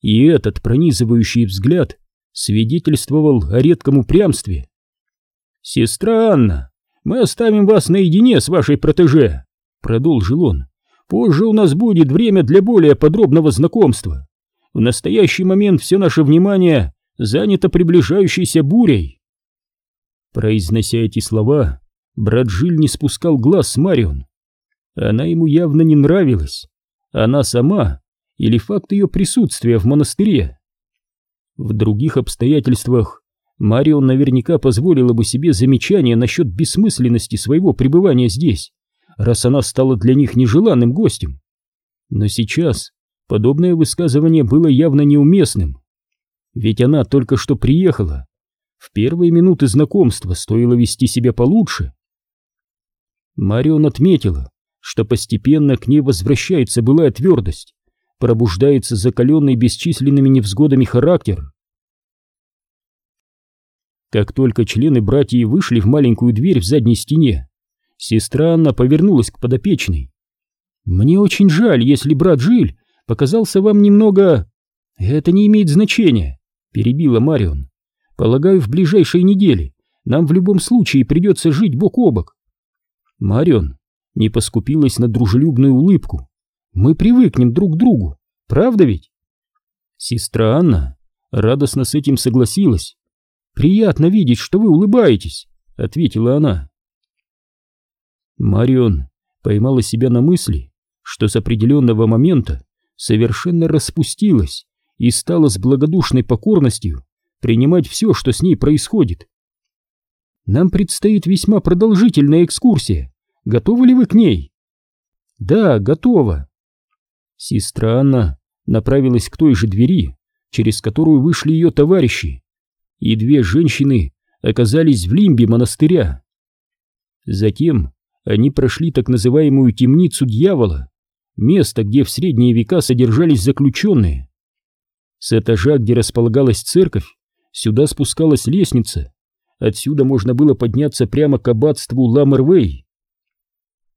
и этот пронизывающий взгляд свидетельствовал о редком упрямстве. «Сестра Анна, мы оставим вас наедине с вашей протеже», — продолжил он. «Позже у нас будет время для более подробного знакомства. В настоящий момент все наше внимание занято приближающейся бурей. Произнося эти слова, брат Жиль не спускал глаз с Марион. Она ему явно не нравилась. Она сама или факт ее присутствия в монастыре. В других обстоятельствах Марион наверняка позволила бы себе замечание насчет бессмысленности своего пребывания здесь, раз она стала для них нежеланным гостем. Но сейчас подобное высказывание было явно неуместным. Ведь она только что приехала. В первые минуты знакомства стоило вести себя получше. Марион отметила, что постепенно к ней возвращается былая твердость, пробуждается закаленный бесчисленными невзгодами характер. Как только члены братьев вышли в маленькую дверь в задней стене, сестра Анна повернулась к подопечной. «Мне очень жаль, если брат Жиль показался вам немного...» «Это не имеет значения», — перебила Марион. «Полагаю, в ближайшие недели нам в любом случае придется жить бок о бок». Марион не поскупилась на дружелюбную улыбку. «Мы привыкнем друг к другу, правда ведь?» Сестра Анна радостно с этим согласилась «Приятно видеть, что вы улыбаетесь», — ответила она. Марион поймала себя на мысли, что с определенного момента совершенно распустилась и стала с благодушной покорностью принимать все, что с ней происходит. Нам предстоит весьма продолжительная экскурсия. Готовы ли вы к ней? Да, готова. Сестра Анна направилась к той же двери, через которую вышли ее товарищи, и две женщины оказались в лимбе монастыря. Затем они прошли так называемую темницу дьявола, место, где в средние века содержались заключенные. С этажа, где располагалась церковь, сюда спускалась лестница. Отсюда можно было подняться прямо к аббатству Ламервей.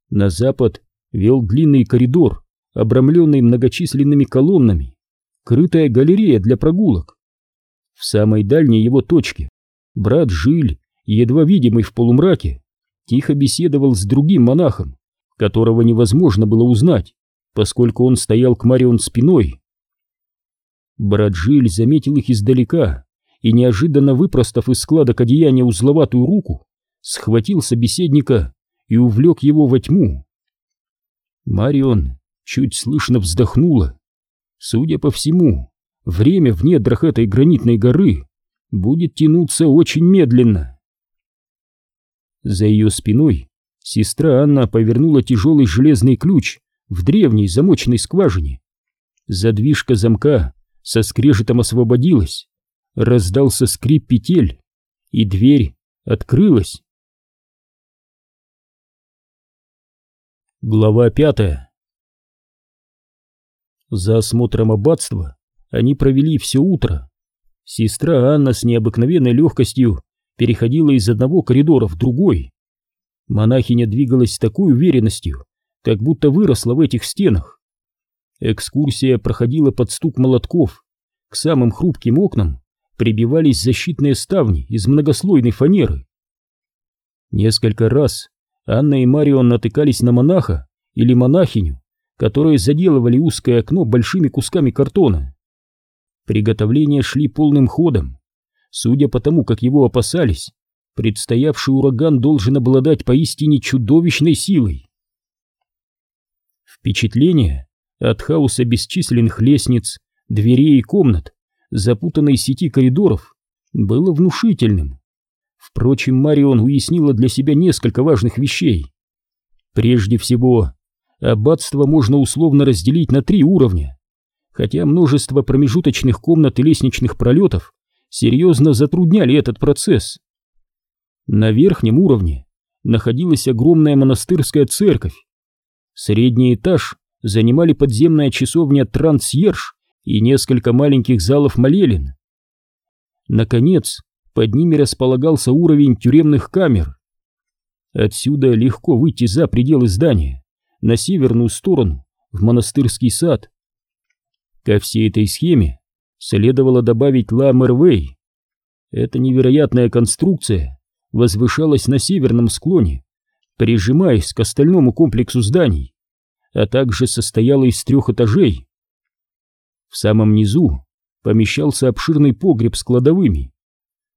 На запад вел длинный коридор, обрамленный многочисленными колоннами, крытая галерея для прогулок. В самой дальней его точке брат Жиль, едва видимый в полумраке, тихо беседовал с другим монахом, которого невозможно было узнать, поскольку он стоял к Марион спиной. Брат Жиль заметил их издалека и, неожиданно выпростав из складок одеяния узловатую руку, схватил собеседника и увлек его во тьму. Марион чуть слышно вздохнула. Судя по всему, время в недрах этой гранитной горы будет тянуться очень медленно. За ее спиной сестра Анна повернула тяжелый железный ключ в древней замочной скважине. Задвижка замка со скрежетом освободилась, раздался скрип петель, и дверь открылась. Глава пятая За осмотром аббатства они провели все утро. Сестра Анна с необыкновенной легкостью переходила из одного коридора в другой. Монахиня двигалась с такой уверенностью, как будто выросла в этих стенах. Экскурсия проходила под стук молотков. К самым хрупким окнам прибивались защитные ставни из многослойной фанеры. Несколько раз Анна и Марион натыкались на монаха или монахиню, которые заделывали узкое окно большими кусками картона. Приготовления шли полным ходом. Судя по тому, как его опасались, предстоявший ураган должен обладать поистине чудовищной силой. Впечатление от хаоса бесчисленных лестниц, дверей и комнат, запутанной сети коридоров, было внушительным. Впрочем, Марион уяснила для себя несколько важных вещей. Прежде всего, аббатство можно условно разделить на три уровня хотя множество промежуточных комнат и лестничных пролетов серьезно затрудняли этот процесс. На верхнем уровне находилась огромная монастырская церковь. Средний этаж занимали подземная часовня Трансьерж и несколько маленьких залов молелин. Наконец, под ними располагался уровень тюремных камер. Отсюда легко выйти за пределы здания, на северную сторону, в монастырский сад. Ко всей этой схеме следовало добавить Ла Мервей. Эта невероятная конструкция возвышалась на северном склоне, прижимаясь к остальному комплексу зданий, а также состояла из трех этажей. В самом низу помещался обширный погреб с кладовыми.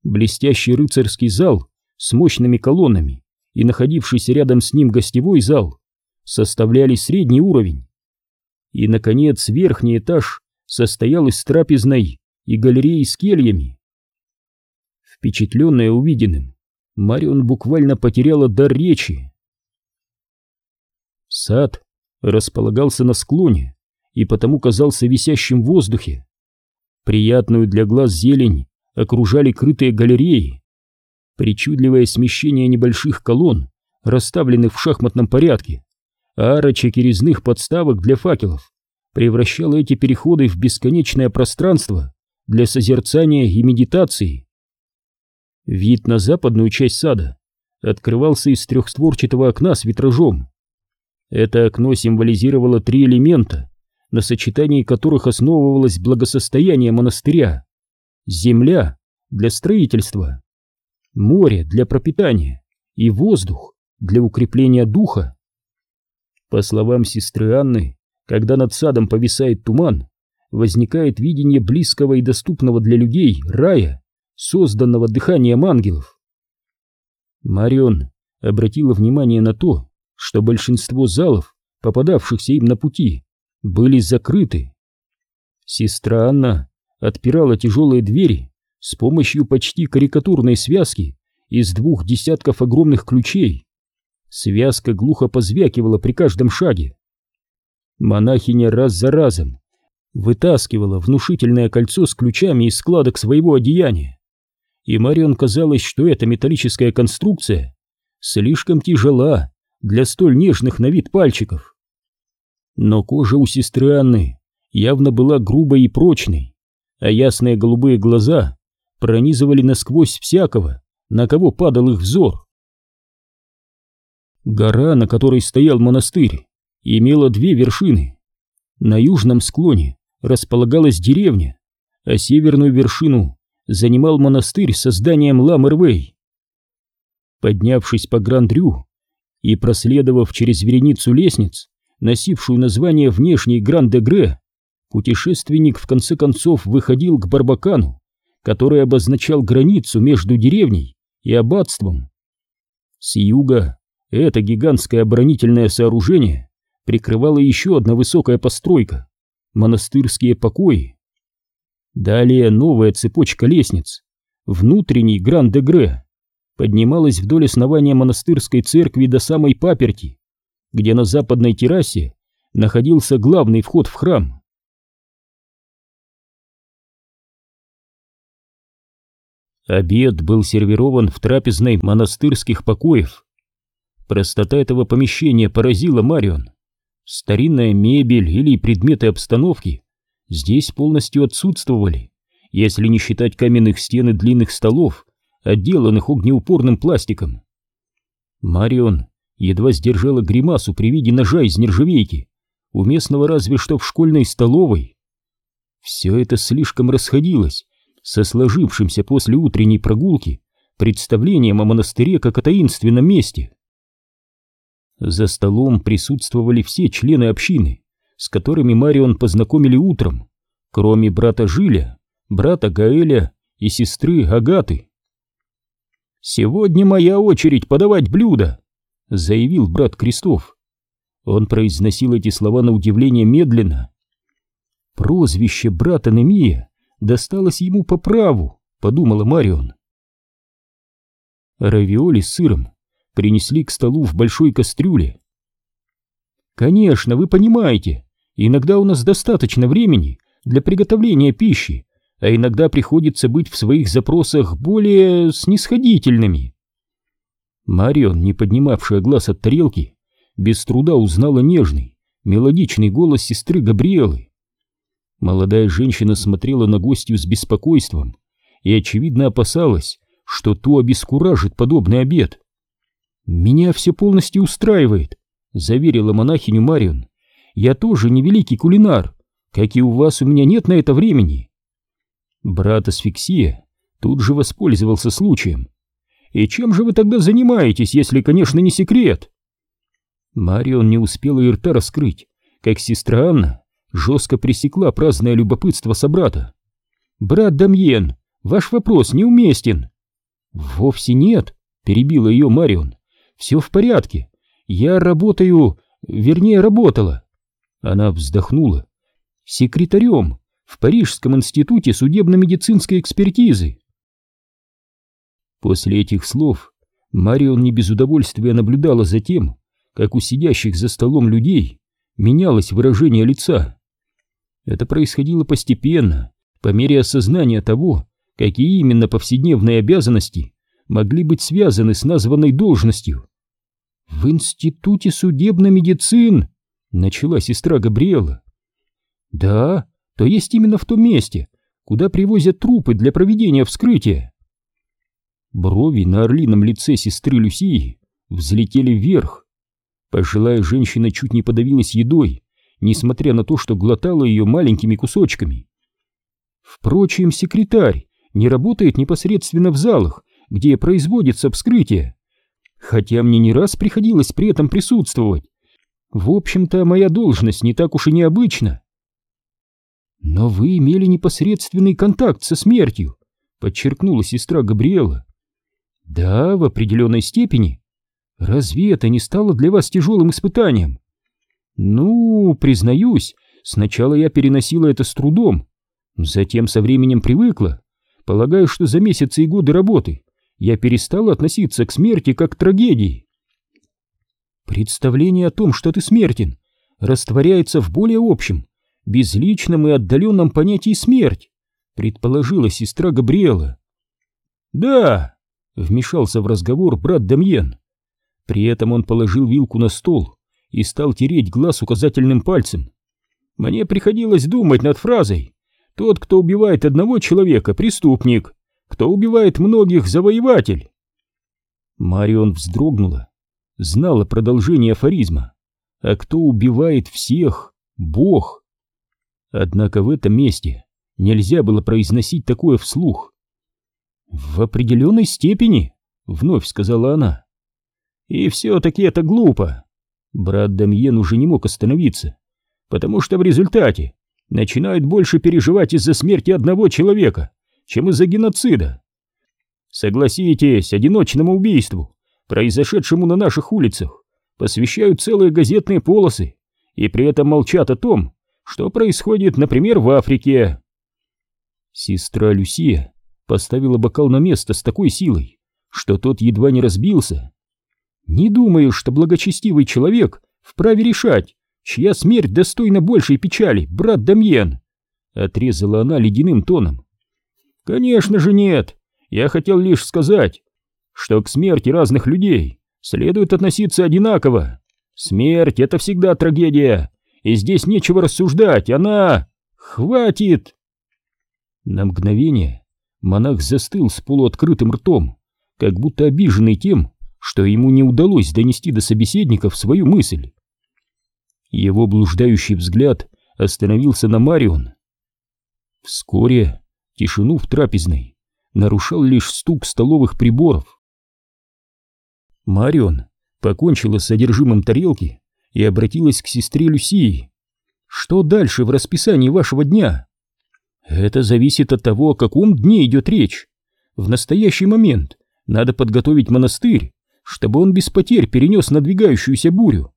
Блестящий рыцарский зал с мощными колоннами и находившийся рядом с ним гостевой зал составляли средний уровень. И, наконец, верхний этаж состоял из трапезной и галереи с кельями. Впечатленная увиденным, Марион буквально потеряла дар речи. Сад располагался на склоне и потому казался висящим в воздухе. Приятную для глаз зелень окружали крытые галереи. Причудливое смещение небольших колонн, расставленных в шахматном порядке, арочек и резных подставок для факелов превращало эти переходы в бесконечное пространство для созерцания и медитации. Вид на западную часть сада открывался из трехстворчатого окна с витражом. Это окно символизировало три элемента, на сочетании которых основывалось благосостояние монастыря. Земля для строительства, море для пропитания и воздух для укрепления духа. По словам сестры Анны, когда над садом повисает туман, возникает видение близкого и доступного для людей рая, созданного дыханием ангелов. Марион обратила внимание на то, что большинство залов, попадавшихся им на пути, были закрыты. Сестра Анна отпирала тяжелые двери с помощью почти карикатурной связки из двух десятков огромных ключей. Связка глухо позвякивала при каждом шаге. Монахиня раз за разом вытаскивала внушительное кольцо с ключами из складок своего одеяния. И Марион казалось, что эта металлическая конструкция слишком тяжела для столь нежных на вид пальчиков. Но кожа у сестры Анны явно была грубой и прочной, а ясные голубые глаза пронизывали насквозь всякого, на кого падал их взор. Гора, на которой стоял монастырь, имела две вершины. На южном склоне располагалась деревня, а северную вершину занимал монастырь с созданием Ламервей. Поднявшись по Грандрю и проследовав через вереницу лестниц, носившую название внешний Гран-де-Гре, путешественник в конце концов выходил к Барбакану, который обозначал границу между деревней и аббатством. С юга это гигантское оборонительное сооружение прикрывала еще одна высокая постройка — монастырские покои. Далее новая цепочка лестниц, внутренний Гран-де-Гре, поднималась вдоль основания монастырской церкви до самой паперти, где на западной террасе находился главный вход в храм. Обед был сервирован в трапезной монастырских покоев. Простота этого помещения поразила Марион. Старинная мебель или предметы обстановки здесь полностью отсутствовали, если не считать каменных стен и длинных столов, отделанных огнеупорным пластиком. Марион едва сдержала гримасу при виде ножа из нержавейки, уместного разве что в школьной столовой. Все это слишком расходилось со сложившимся после утренней прогулки представлением о монастыре как о таинственном месте. За столом присутствовали все члены общины, с которыми Марион познакомили утром, кроме брата Жиля, брата Гаэля и сестры Агаты. «Сегодня моя очередь подавать блюда», — заявил брат Крестов. Он произносил эти слова на удивление медленно. Прозвище брата Немия досталось ему по праву, подумала Марион. Равиоли с сыром принесли к столу в большой кастрюле. Конечно, вы понимаете, иногда у нас достаточно времени для приготовления пищи, а иногда приходится быть в своих запросах более снисходительными. Марион, не поднимавшая глаз от тарелки, без труда узнала нежный, мелодичный голос сестры Габриэлы. Молодая женщина смотрела на гостью с беспокойством и, очевидно, опасалась, что то обескуражит подобный обед. «Меня все полностью устраивает», — заверила монахиню Марион. «Я тоже не великий кулинар, как и у вас у меня нет на это времени». Брат Асфиксия тут же воспользовался случаем. «И чем же вы тогда занимаетесь, если, конечно, не секрет?» Марион не успела и рта раскрыть, как сестра Анна жестко пресекла праздное любопытство собрата. «Брат Дамьен, ваш вопрос неуместен». «Вовсе нет», — перебила ее Марион. «Все в порядке. Я работаю, вернее, работала». Она вздохнула. «Секретарем в Парижском институте судебно-медицинской экспертизы». После этих слов Марион не без удовольствия наблюдала за тем, как у сидящих за столом людей менялось выражение лица. Это происходило постепенно, по мере осознания того, какие именно повседневные обязанности могли быть связаны с названной должностью. «В институте судебной медицин», — начала сестра Габриэла. «Да, то есть именно в том месте, куда привозят трупы для проведения вскрытия». Брови на орлином лице сестры Люсии взлетели вверх. Пожилая женщина чуть не подавилась едой, несмотря на то, что глотала ее маленькими кусочками. Впрочем, секретарь не работает непосредственно в залах, где производится вскрытие, хотя мне не раз приходилось при этом присутствовать. В общем-то, моя должность не так уж и необычна. Но вы имели непосредственный контакт со смертью, подчеркнула сестра Габриэла. Да, в определенной степени. Разве это не стало для вас тяжелым испытанием? Ну, признаюсь, сначала я переносила это с трудом, затем со временем привыкла. Полагаю, что за месяцы и годы работы я перестала относиться к смерти как к трагедии. Представление о том, что ты смертен, растворяется в более общем, безличном и отдаленном понятии смерть, предположила сестра Габриэла. Да, вмешался в разговор брат Дамьен. При этом он положил вилку на стол и стал тереть глаз указательным пальцем. Мне приходилось думать над фразой «Тот, кто убивает одного человека, преступник, кто убивает многих, завоеватель». Марион вздрогнула, знала продолжение афоризма, а кто убивает всех, Бог. Однако в этом месте нельзя было произносить такое вслух. «В определенной степени», — вновь сказала она. «И все-таки это глупо». Брат Дамьен уже не мог остановиться, потому что в результате начинают больше переживать из-за смерти одного человека, чем из-за геноцида. Согласитесь, одиночному убийству, произошедшему на наших улицах, посвящают целые газетные полосы и при этом молчат о том, что происходит, например, в Африке. Сестра Люсия поставила бокал на место с такой силой, что тот едва не разбился. Не думаю, что благочестивый человек вправе решать, чья смерть достойна большей печали, брат Дамьен. Отрезала она ледяным тоном. Конечно же нет. Я хотел лишь сказать, что к смерти разных людей следует относиться одинаково. Смерть — это всегда трагедия, и здесь нечего рассуждать, она... Хватит! На мгновение монах застыл с полуоткрытым ртом, как будто обиженный тем, что ему не удалось донести до собеседников свою мысль. Его блуждающий взгляд остановился на Марион. Вскоре тишину в трапезной нарушал лишь стук столовых приборов. Марион покончила с содержимым тарелки и обратилась к сестре Люсии. «Что дальше в расписании вашего дня?» Это зависит от того, о каком дне идет речь. В настоящий момент надо подготовить монастырь, чтобы он без потерь перенес надвигающуюся бурю.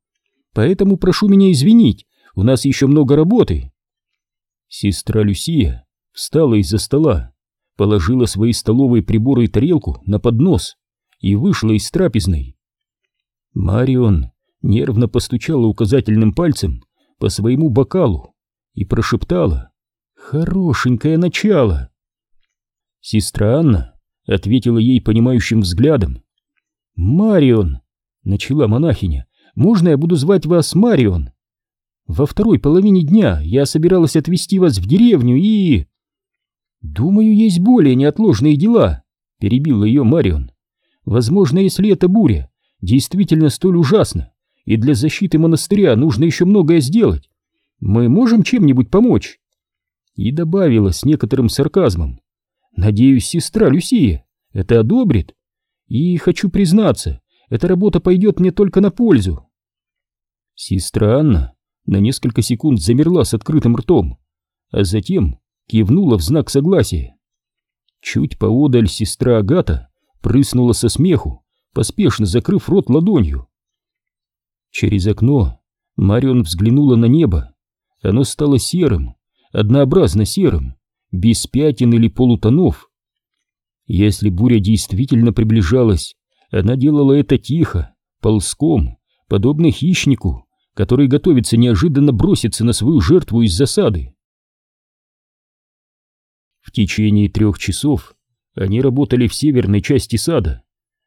Поэтому прошу меня извинить, у нас еще много работы. Сестра Люсия встала из-за стола, положила свои столовые приборы и тарелку на поднос и вышла из трапезной. Марион нервно постучала указательным пальцем по своему бокалу и прошептала Хорошенькое начало. Сестра Анна ответила ей понимающим взглядом. «Марион!» — начала монахиня. «Можно я буду звать вас Марион? Во второй половине дня я собиралась отвезти вас в деревню и...» «Думаю, есть более неотложные дела», — перебила ее Марион. «Возможно, если эта буря действительно столь ужасна, и для защиты монастыря нужно еще многое сделать, мы можем чем-нибудь помочь?» и добавила с некоторым сарказмом. «Надеюсь, сестра Люсия это одобрит. И хочу признаться, эта работа пойдет мне только на пользу». Сестра Анна на несколько секунд замерла с открытым ртом, а затем кивнула в знак согласия. Чуть поодаль сестра Агата прыснула со смеху, поспешно закрыв рот ладонью. Через окно Марион взглянула на небо. Оно стало серым, однообразно серым, без пятен или полутонов. Если буря действительно приближалась, она делала это тихо, ползком, подобно хищнику, который готовится неожиданно броситься на свою жертву из засады. В течение трех часов они работали в северной части сада,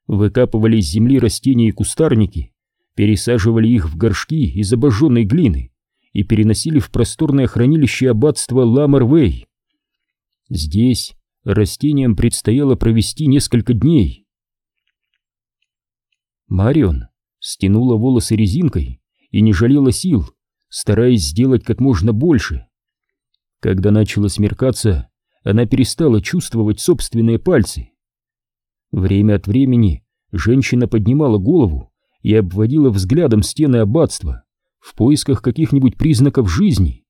выкапывали из земли растения и кустарники, пересаживали их в горшки из обожженной глины и переносили в просторное хранилище аббатства Ламарвей. Здесь растениям предстояло провести несколько дней. Марион стянула волосы резинкой и не жалела сил, стараясь сделать как можно больше. Когда начало смеркаться, она перестала чувствовать собственные пальцы. Время от времени женщина поднимала голову и обводила взглядом стены аббатства в поисках каких-нибудь признаков жизни.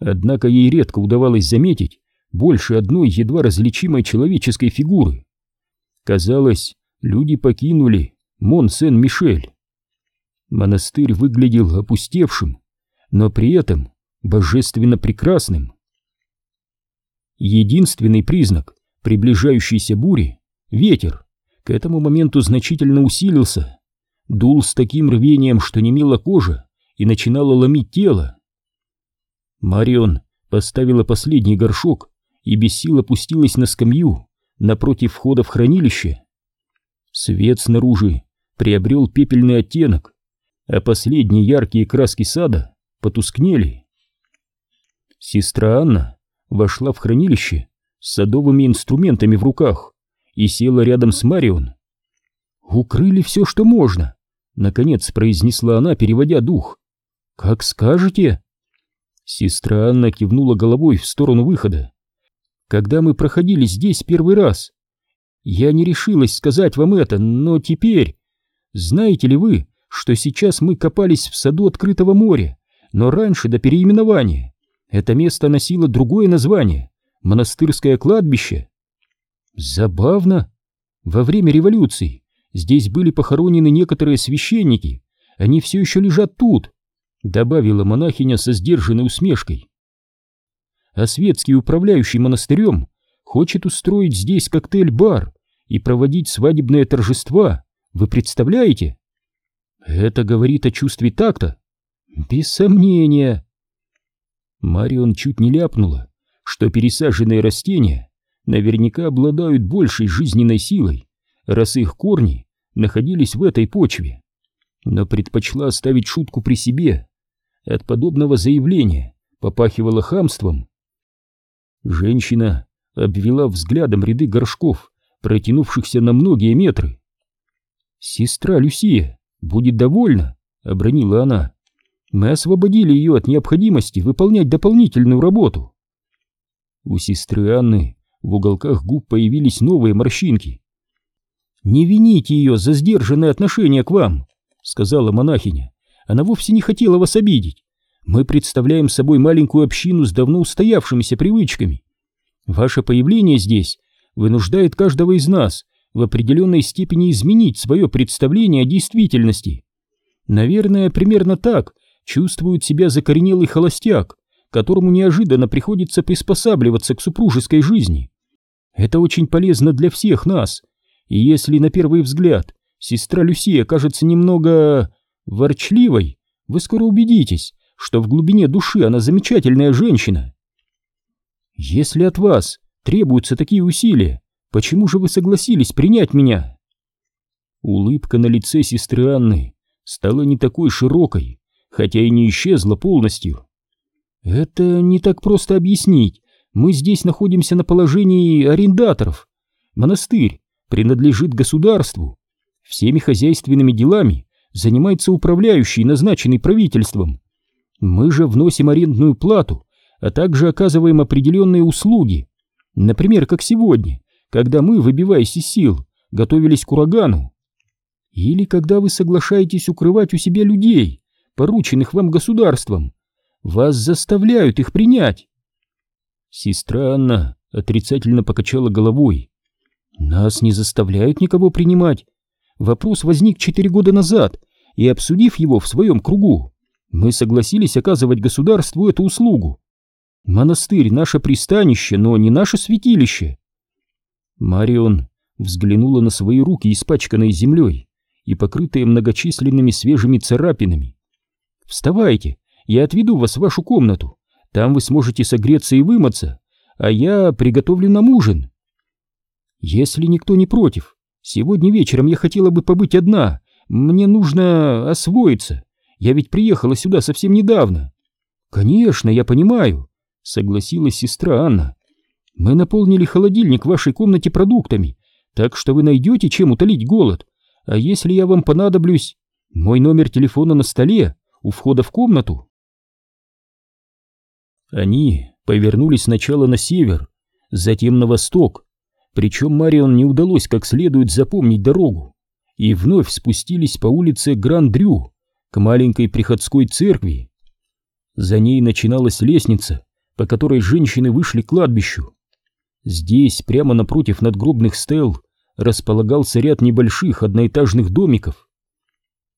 Однако ей редко удавалось заметить больше одной едва различимой человеческой фигуры. Казалось, люди покинули Мон-Сен-Мишель. Монастырь выглядел опустевшим, но при этом божественно прекрасным. Единственный признак приближающейся бури — ветер — к этому моменту значительно усилился, дул с таким рвением, что немела кожа и начинала ломить тело. Марион поставила последний горшок и без сил опустилась на скамью напротив входа в хранилище. Свет снаружи приобрел пепельный оттенок, а последние яркие краски сада потускнели. Сестра Анна вошла в хранилище с садовыми инструментами в руках и села рядом с Марион. «Укрыли все, что можно», — наконец произнесла она, переводя дух. «Как скажете». Сестра Анна кивнула головой в сторону выхода. «Когда мы проходили здесь первый раз, я не решилась сказать вам это, но теперь... Знаете ли вы, что сейчас мы копались в саду открытого моря, но раньше, до переименования, это место носило другое название — монастырское кладбище. Забавно. Во время революции здесь были похоронены некоторые священники, они все еще лежат тут, — добавила монахиня со сдержанной усмешкой. А светский управляющий монастырем хочет устроить здесь коктейль-бар и проводить свадебные торжества, вы представляете? Это говорит о чувстве такта? Без сомнения. Марион чуть не ляпнула, что пересаженные растения наверняка обладают большей жизненной силой, раз их корни находились в этой почве. Но предпочла оставить шутку при себе. От подобного заявления попахивало хамством. Женщина обвела взглядом ряды горшков, протянувшихся на многие метры. «Сестра Люсия будет довольна», — обронила она. «Мы освободили ее от необходимости выполнять дополнительную работу». У сестры Анны в уголках губ появились новые морщинки. «Не вините ее за сдержанное отношение к вам», — сказала монахиня. «Она вовсе не хотела вас обидеть. Мы представляем собой маленькую общину с давно устоявшимися привычками. Ваше появление здесь вынуждает каждого из нас в определенной степени изменить свое представление о действительности. Наверное, примерно так чувствует себя закоренелый холостяк, которому неожиданно приходится приспосабливаться к супружеской жизни. Это очень полезно для всех нас, и если на первый взгляд сестра Люсия кажется немного ворчливой, вы скоро убедитесь, что в глубине души она замечательная женщина. Если от вас требуются такие усилия, Почему же вы согласились принять меня?» Улыбка на лице сестры Анны стала не такой широкой, хотя и не исчезла полностью. «Это не так просто объяснить. Мы здесь находимся на положении арендаторов. Монастырь принадлежит государству. Всеми хозяйственными делами занимается управляющий, назначенный правительством. Мы же вносим арендную плату, а также оказываем определенные услуги. Например, как сегодня когда мы, выбиваясь из сил, готовились к урагану. Или когда вы соглашаетесь укрывать у себя людей, порученных вам государством. Вас заставляют их принять. Сестра Анна отрицательно покачала головой. Нас не заставляют никого принимать. Вопрос возник четыре года назад, и обсудив его в своем кругу, мы согласились оказывать государству эту услугу. Монастырь — наше пристанище, но не наше святилище. Марион взглянула на свои руки, испачканные землей и покрытые многочисленными свежими царапинами. «Вставайте, я отведу вас в вашу комнату. Там вы сможете согреться и вымыться, а я приготовлю нам ужин». «Если никто не против, сегодня вечером я хотела бы побыть одна. Мне нужно освоиться. Я ведь приехала сюда совсем недавно». «Конечно, я понимаю», — согласилась сестра Анна. «Мы наполнили холодильник в вашей комнате продуктами, так что вы найдете, чем утолить голод. А если я вам понадоблюсь, мой номер телефона на столе, у входа в комнату». Они повернулись сначала на север, затем на восток, причем Марион не удалось как следует запомнить дорогу, и вновь спустились по улице Гран-Дрю к маленькой приходской церкви. За ней начиналась лестница, по которой женщины вышли к кладбищу. Здесь, прямо напротив надгробных стел, располагался ряд небольших одноэтажных домиков.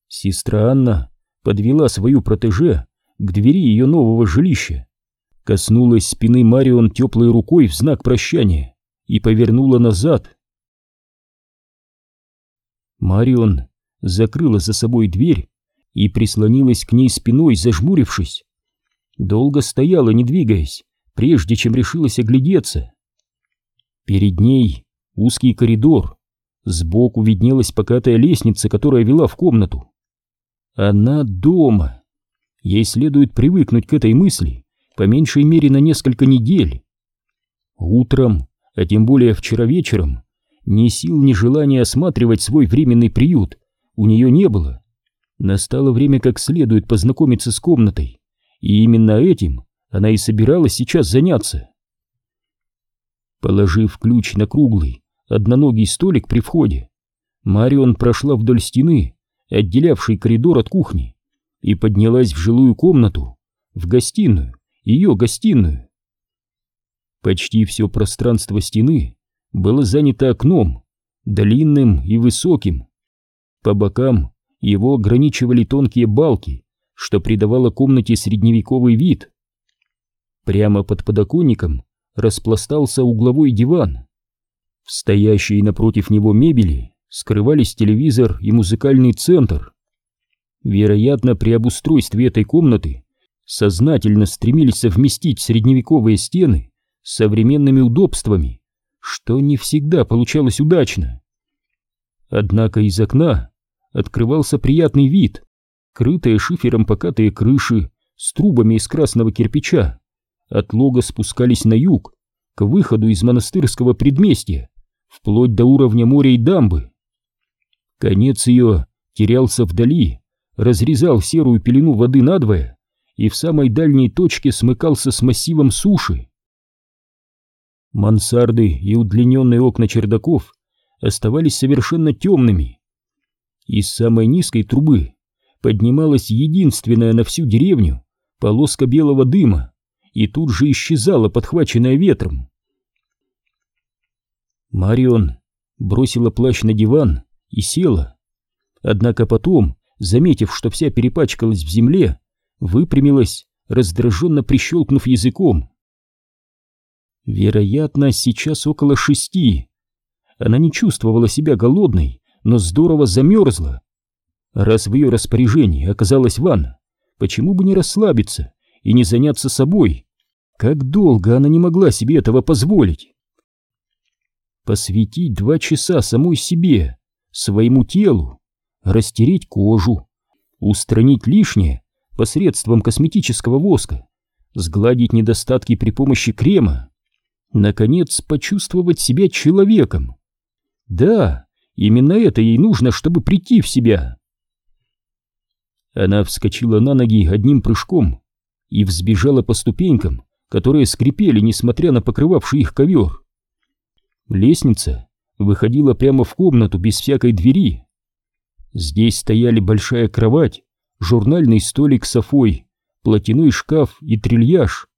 Сестра Анна подвела свою протеже к двери ее нового жилища, коснулась спины Марион теплой рукой в знак прощания и повернула назад. Марион закрыла за собой дверь и прислонилась к ней спиной, зажмурившись. Долго стояла, не двигаясь, прежде чем решилась оглядеться. Перед ней узкий коридор, сбоку виднелась покатая лестница, которая вела в комнату. Она дома. Ей следует привыкнуть к этой мысли, по меньшей мере на несколько недель. Утром, а тем более вчера вечером, ни сил, ни желания осматривать свой временный приют у нее не было. Настало время как следует познакомиться с комнатой, и именно этим она и собиралась сейчас заняться. Положив ключ на круглый, одноногий столик при входе, Марион прошла вдоль стены, отделявшей коридор от кухни, и поднялась в жилую комнату, в гостиную, ее гостиную. Почти все пространство стены было занято окном, длинным и высоким. По бокам его ограничивали тонкие балки, что придавало комнате средневековый вид. Прямо под подоконником распластался угловой диван. В стоящей напротив него мебели скрывались телевизор и музыкальный центр. Вероятно, при обустройстве этой комнаты сознательно стремились совместить средневековые стены с современными удобствами, что не всегда получалось удачно. Однако из окна открывался приятный вид, крытые шифером покатые крыши с трубами из красного кирпича, от лога спускались на юг, к выходу из монастырского предместья, вплоть до уровня моря и дамбы. Конец ее терялся вдали, разрезал серую пелену воды надвое и в самой дальней точке смыкался с массивом суши. Мансарды и удлиненные окна чердаков оставались совершенно темными, из самой низкой трубы поднималась единственная на всю деревню полоска белого дыма и тут же исчезала, подхваченная ветром. Марион бросила плащ на диван и села. Однако потом, заметив, что вся перепачкалась в земле, выпрямилась, раздраженно прищелкнув языком. Вероятно, сейчас около шести. Она не чувствовала себя голодной, но здорово замерзла. Раз в ее распоряжении оказалась ванна, почему бы не расслабиться и не заняться собой? Как долго она не могла себе этого позволить? Посвятить два часа самой себе, своему телу, растереть кожу, устранить лишнее посредством косметического воска, сгладить недостатки при помощи крема, наконец почувствовать себя человеком. Да, Именно это ей нужно, чтобы прийти в себя. Она вскочила на ноги одним прыжком и взбежала по ступенькам, которые скрипели, несмотря на покрывавший их ковер. Лестница выходила прямо в комнату без всякой двери. Здесь стояли большая кровать, журнальный столик с софой, платяной шкаф и трильяж.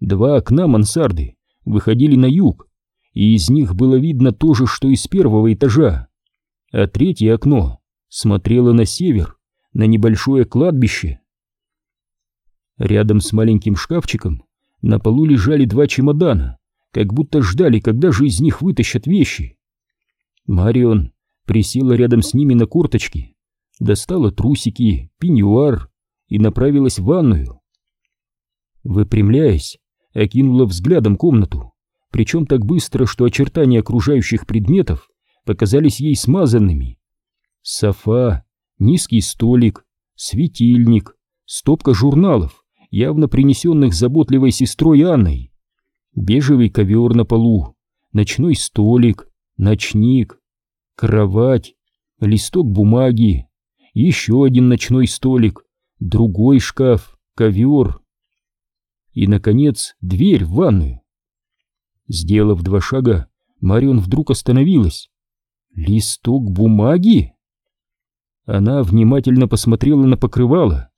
Два окна мансарды выходили на юг, и из них было видно то же, что из первого этажа. А третье окно смотрело на север, на небольшое кладбище. Рядом с маленьким шкафчиком на полу лежали два чемодана, как будто ждали, когда же из них вытащат вещи. Марион присела рядом с ними на корточки, достала трусики, пеньюар и направилась в ванную. Выпрямляясь, окинула взглядом комнату, причем так быстро, что очертания окружающих предметов показались ей смазанными. Софа, низкий столик, светильник, стопка журналов, явно принесенных заботливой сестрой Анной, бежевый ковер на полу, ночной столик, ночник, кровать, листок бумаги, еще один ночной столик, другой шкаф, ковер и, наконец, дверь в ванную. Сделав два шага, Марион вдруг остановилась. «Листок бумаги?» Она внимательно посмотрела на покрывало.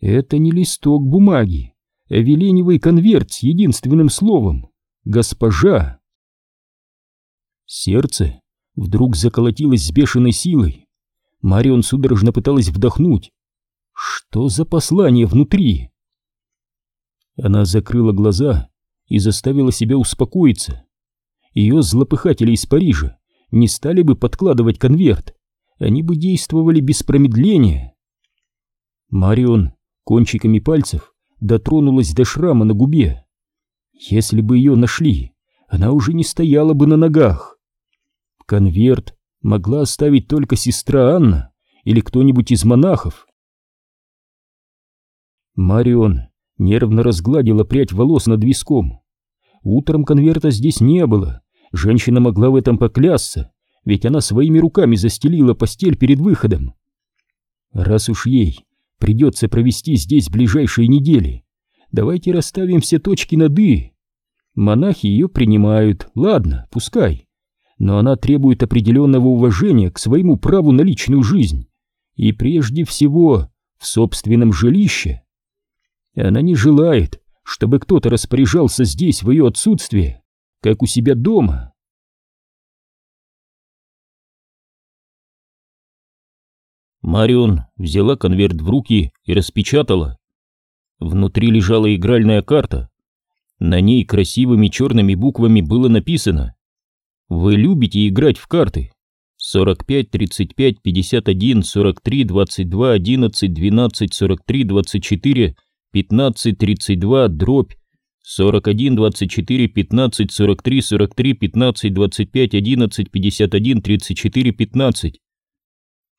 «Это не листок бумаги, веленевый конверт с единственным словом «Госпожа». Сердце вдруг заколотилось с бешеной силой. Марион судорожно пыталась вдохнуть. Что за послание внутри? Она закрыла глаза и заставила себя успокоиться. Ее злопыхатели из Парижа не стали бы подкладывать конверт, они бы действовали без промедления. Марион кончиками пальцев дотронулась до шрама на губе. Если бы ее нашли, она уже не стояла бы на ногах. Конверт могла оставить только сестра Анна или кто-нибудь из монахов. Марион нервно разгладила прядь волос над виском. Утром конверта здесь не было, женщина могла в этом поклясться, ведь она своими руками застелила постель перед выходом. Раз уж ей придется провести здесь ближайшие недели, давайте расставим все точки над «и». Монахи ее принимают, ладно, пускай, но она требует определенного уважения к своему праву на личную жизнь и прежде всего в собственном жилище. Она не желает, чтобы кто-то распоряжался здесь в ее отсутствие, как у себя дома. Марион взяла конверт в руки и распечатала. Внутри лежала игральная карта. На ней красивыми черными буквами было написано «Вы любите играть в карты?» 45, 35, 51, 43, 22, 11, 12, 43, 24, 15, 32, дробь 41, 24, 15, 43, 43, 15, 25, 11, 51, 34, 15.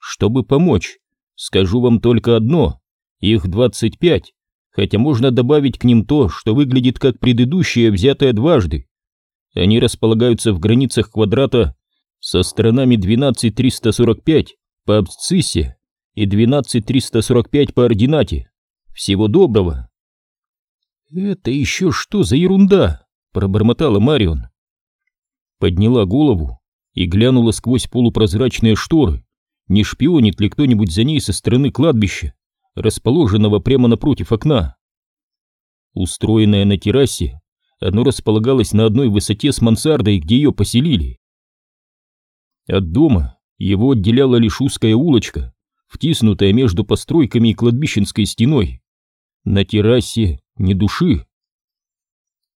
Чтобы помочь, скажу вам только одно, их 25, хотя можно добавить к ним то, что выглядит как предыдущее, взятое дважды. Они располагаются в границах квадрата со сторонами 12345 по абсциссе и 12345 по ординате. Всего доброго. Это еще что за ерунда? пробормотала Марион. Подняла голову и глянула сквозь полупрозрачные шторы, не шпионит ли кто-нибудь за ней со стороны кладбища, расположенного прямо напротив окна. Устроенное на террасе, оно располагалось на одной высоте с мансардой, где ее поселили. От дома его отделяла лишь узкая улочка, втиснутая между постройками и кладбищенской стеной. На террасе ни души.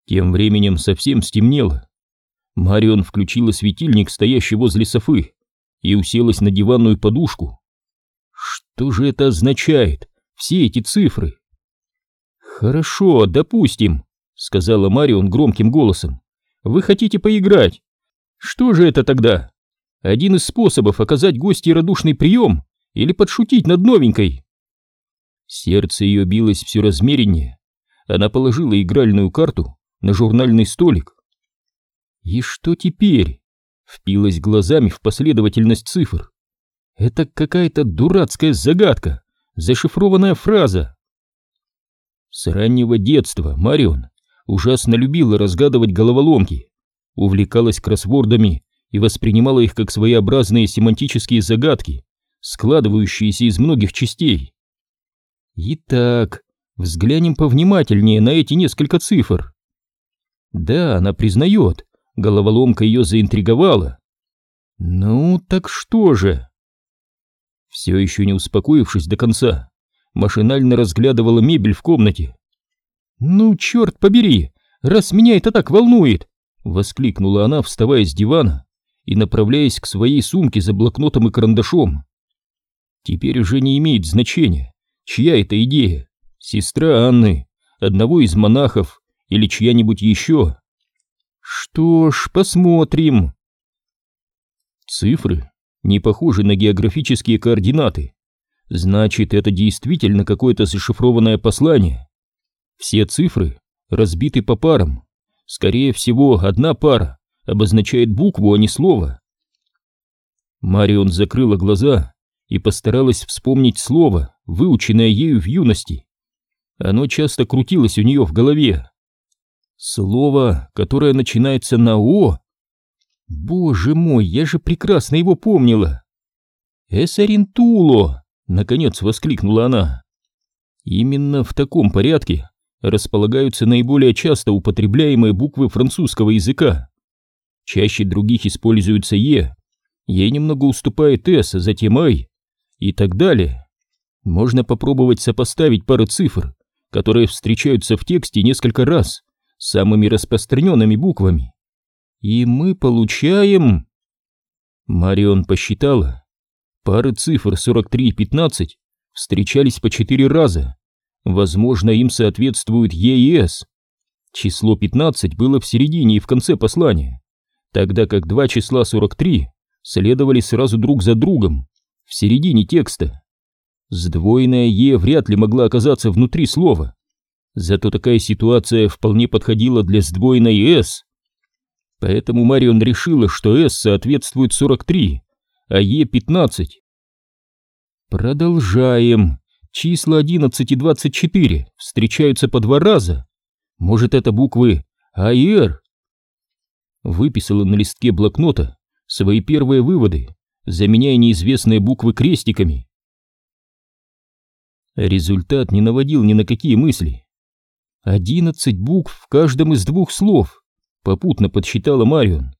Тем временем совсем стемнело. Марион включила светильник, стоящий возле Софы, и уселась на диванную подушку. Что же это означает, все эти цифры? Хорошо, допустим, сказала Марион громким голосом. Вы хотите поиграть? Что же это тогда? Один из способов оказать гостье радушный прием или подшутить над новенькой? Сердце ее билось все размереннее. Она положила игральную карту на журнальный столик. И что теперь? Впилась глазами в последовательность цифр. Это какая-то дурацкая загадка, зашифрованная фраза. С раннего детства Марион ужасно любила разгадывать головоломки, увлекалась кроссвордами и воспринимала их как своеобразные семантические загадки, складывающиеся из многих частей. Итак, взглянем повнимательнее на эти несколько цифр. Да, она признает, головоломка ее заинтриговала. Ну, так что же? Все еще не успокоившись до конца, машинально разглядывала мебель в комнате. «Ну, черт побери, раз меня это так волнует!» — воскликнула она, вставая с дивана и направляясь к своей сумке за блокнотом и карандашом. Теперь уже не имеет значения, чья это идея, сестра Анны, одного из монахов или чья-нибудь еще. Что ж, посмотрим. Цифры не похожи на географические координаты. Значит, это действительно какое-то зашифрованное послание. Все цифры разбиты по парам. Скорее всего, одна пара обозначает букву, а не слово. Марион закрыла глаза и постаралась вспомнить слово, выученное ею в юности. Оно часто крутилось у нее в голове. Слово, которое начинается на «о». Боже мой, я же прекрасно его помнила. «Эсаринтуло!» — наконец воскликнула она. Именно в таком порядке располагаются наиболее часто употребляемые буквы французского языка. Чаще других используется «е», ей немного уступает «с», затем «ай» и так далее. Можно попробовать сопоставить пары цифр, которые встречаются в тексте несколько раз, самыми распространенными буквами. И мы получаем... Марион посчитала. Пары цифр 43 и 15 встречались по четыре раза. Возможно, им соответствует Е и С. Число 15 было в середине и в конце послания тогда как два числа 43 следовали сразу друг за другом, в середине текста. Сдвоенная «е» вряд ли могла оказаться внутри слова, зато такая ситуация вполне подходила для сдвоенной «с». Поэтому Марион решила, что «с» соответствует 43, а «е» 15. Продолжаем. Числа 11 и 24 встречаются по два раза. Может, это буквы А и Р? выписала на листке блокнота свои первые выводы, заменяя неизвестные буквы крестиками. Результат не наводил ни на какие мысли. Одиннадцать букв в каждом из двух слов, попутно подсчитала Марион.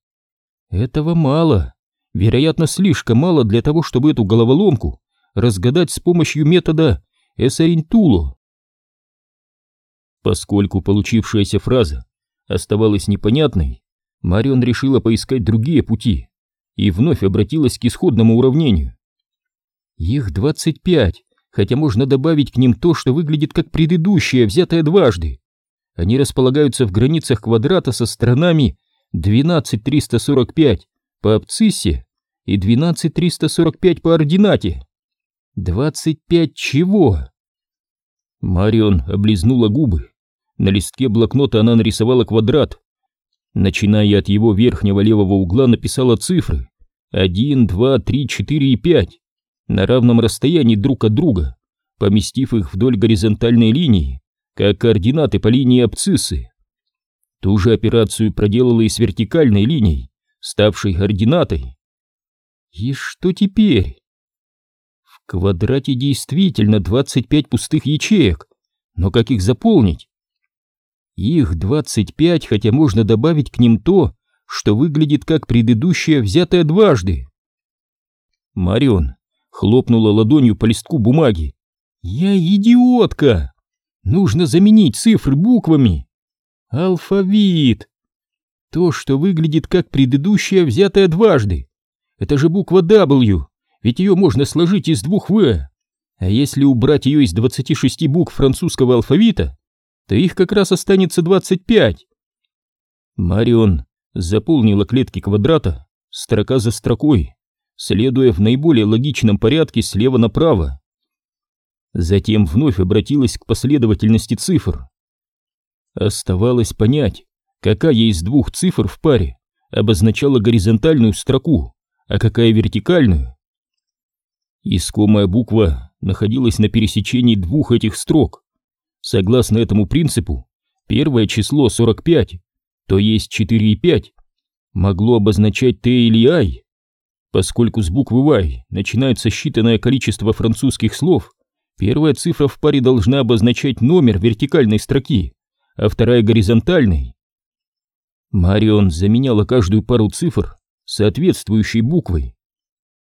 Этого мало, вероятно, слишком мало для того, чтобы эту головоломку разгадать с помощью метода Эсаринтуло. Поскольку получившаяся фраза оставалась непонятной, Марион решила поискать другие пути и вновь обратилась к исходному уравнению. Их 25, хотя можно добавить к ним то, что выглядит как предыдущее, взятое дважды. Они располагаются в границах квадрата со сторонами 12345 по абсциссе и 12345 по ординате. 25 чего? Марион облизнула губы. На листке блокнота она нарисовала квадрат, Начиная от его верхнего левого угла написала цифры 1, 2, 3, 4 и 5 на равном расстоянии друг от друга, поместив их вдоль горизонтальной линии, как координаты по линии абциссы. Ту же операцию проделала и с вертикальной линией, ставшей координатой. И что теперь? В квадрате действительно 25 пустых ячеек, но как их заполнить? Их 25, хотя можно добавить к ним то, что выглядит как предыдущее, взятое дважды. Марион хлопнула ладонью по листку бумаги. «Я идиотка! Нужно заменить цифры буквами. Алфавит! То, что выглядит как предыдущее, взятое дважды. Это же буква W, ведь ее можно сложить из двух «в». А если убрать ее из 26 букв французского алфавита, то их как раз останется 25. Марион заполнила клетки квадрата строка за строкой, следуя в наиболее логичном порядке слева направо. Затем вновь обратилась к последовательности цифр. Оставалось понять, какая из двух цифр в паре обозначала горизонтальную строку, а какая вертикальную. Искомая буква находилась на пересечении двух этих строк. Согласно этому принципу, первое число 45, то есть 4 и 5, могло обозначать Т или Ай. Поскольку с буквы Y начинается считанное количество французских слов, первая цифра в паре должна обозначать номер вертикальной строки, а вторая горизонтальной. Марион заменяла каждую пару цифр соответствующей буквой.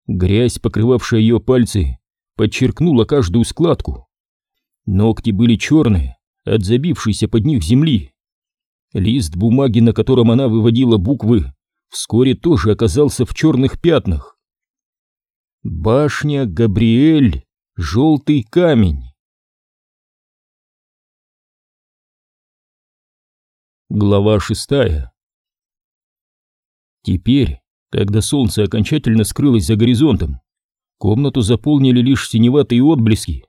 Грязь, покрывавшая ее пальцы, подчеркнула каждую складку. Ногти были черные от забившейся под них земли. Лист бумаги, на котором она выводила буквы, вскоре тоже оказался в черных пятнах. Башня Габриэль, желтый камень. Глава шестая Теперь, когда солнце окончательно скрылось за горизонтом, комнату заполнили лишь синеватые отблески.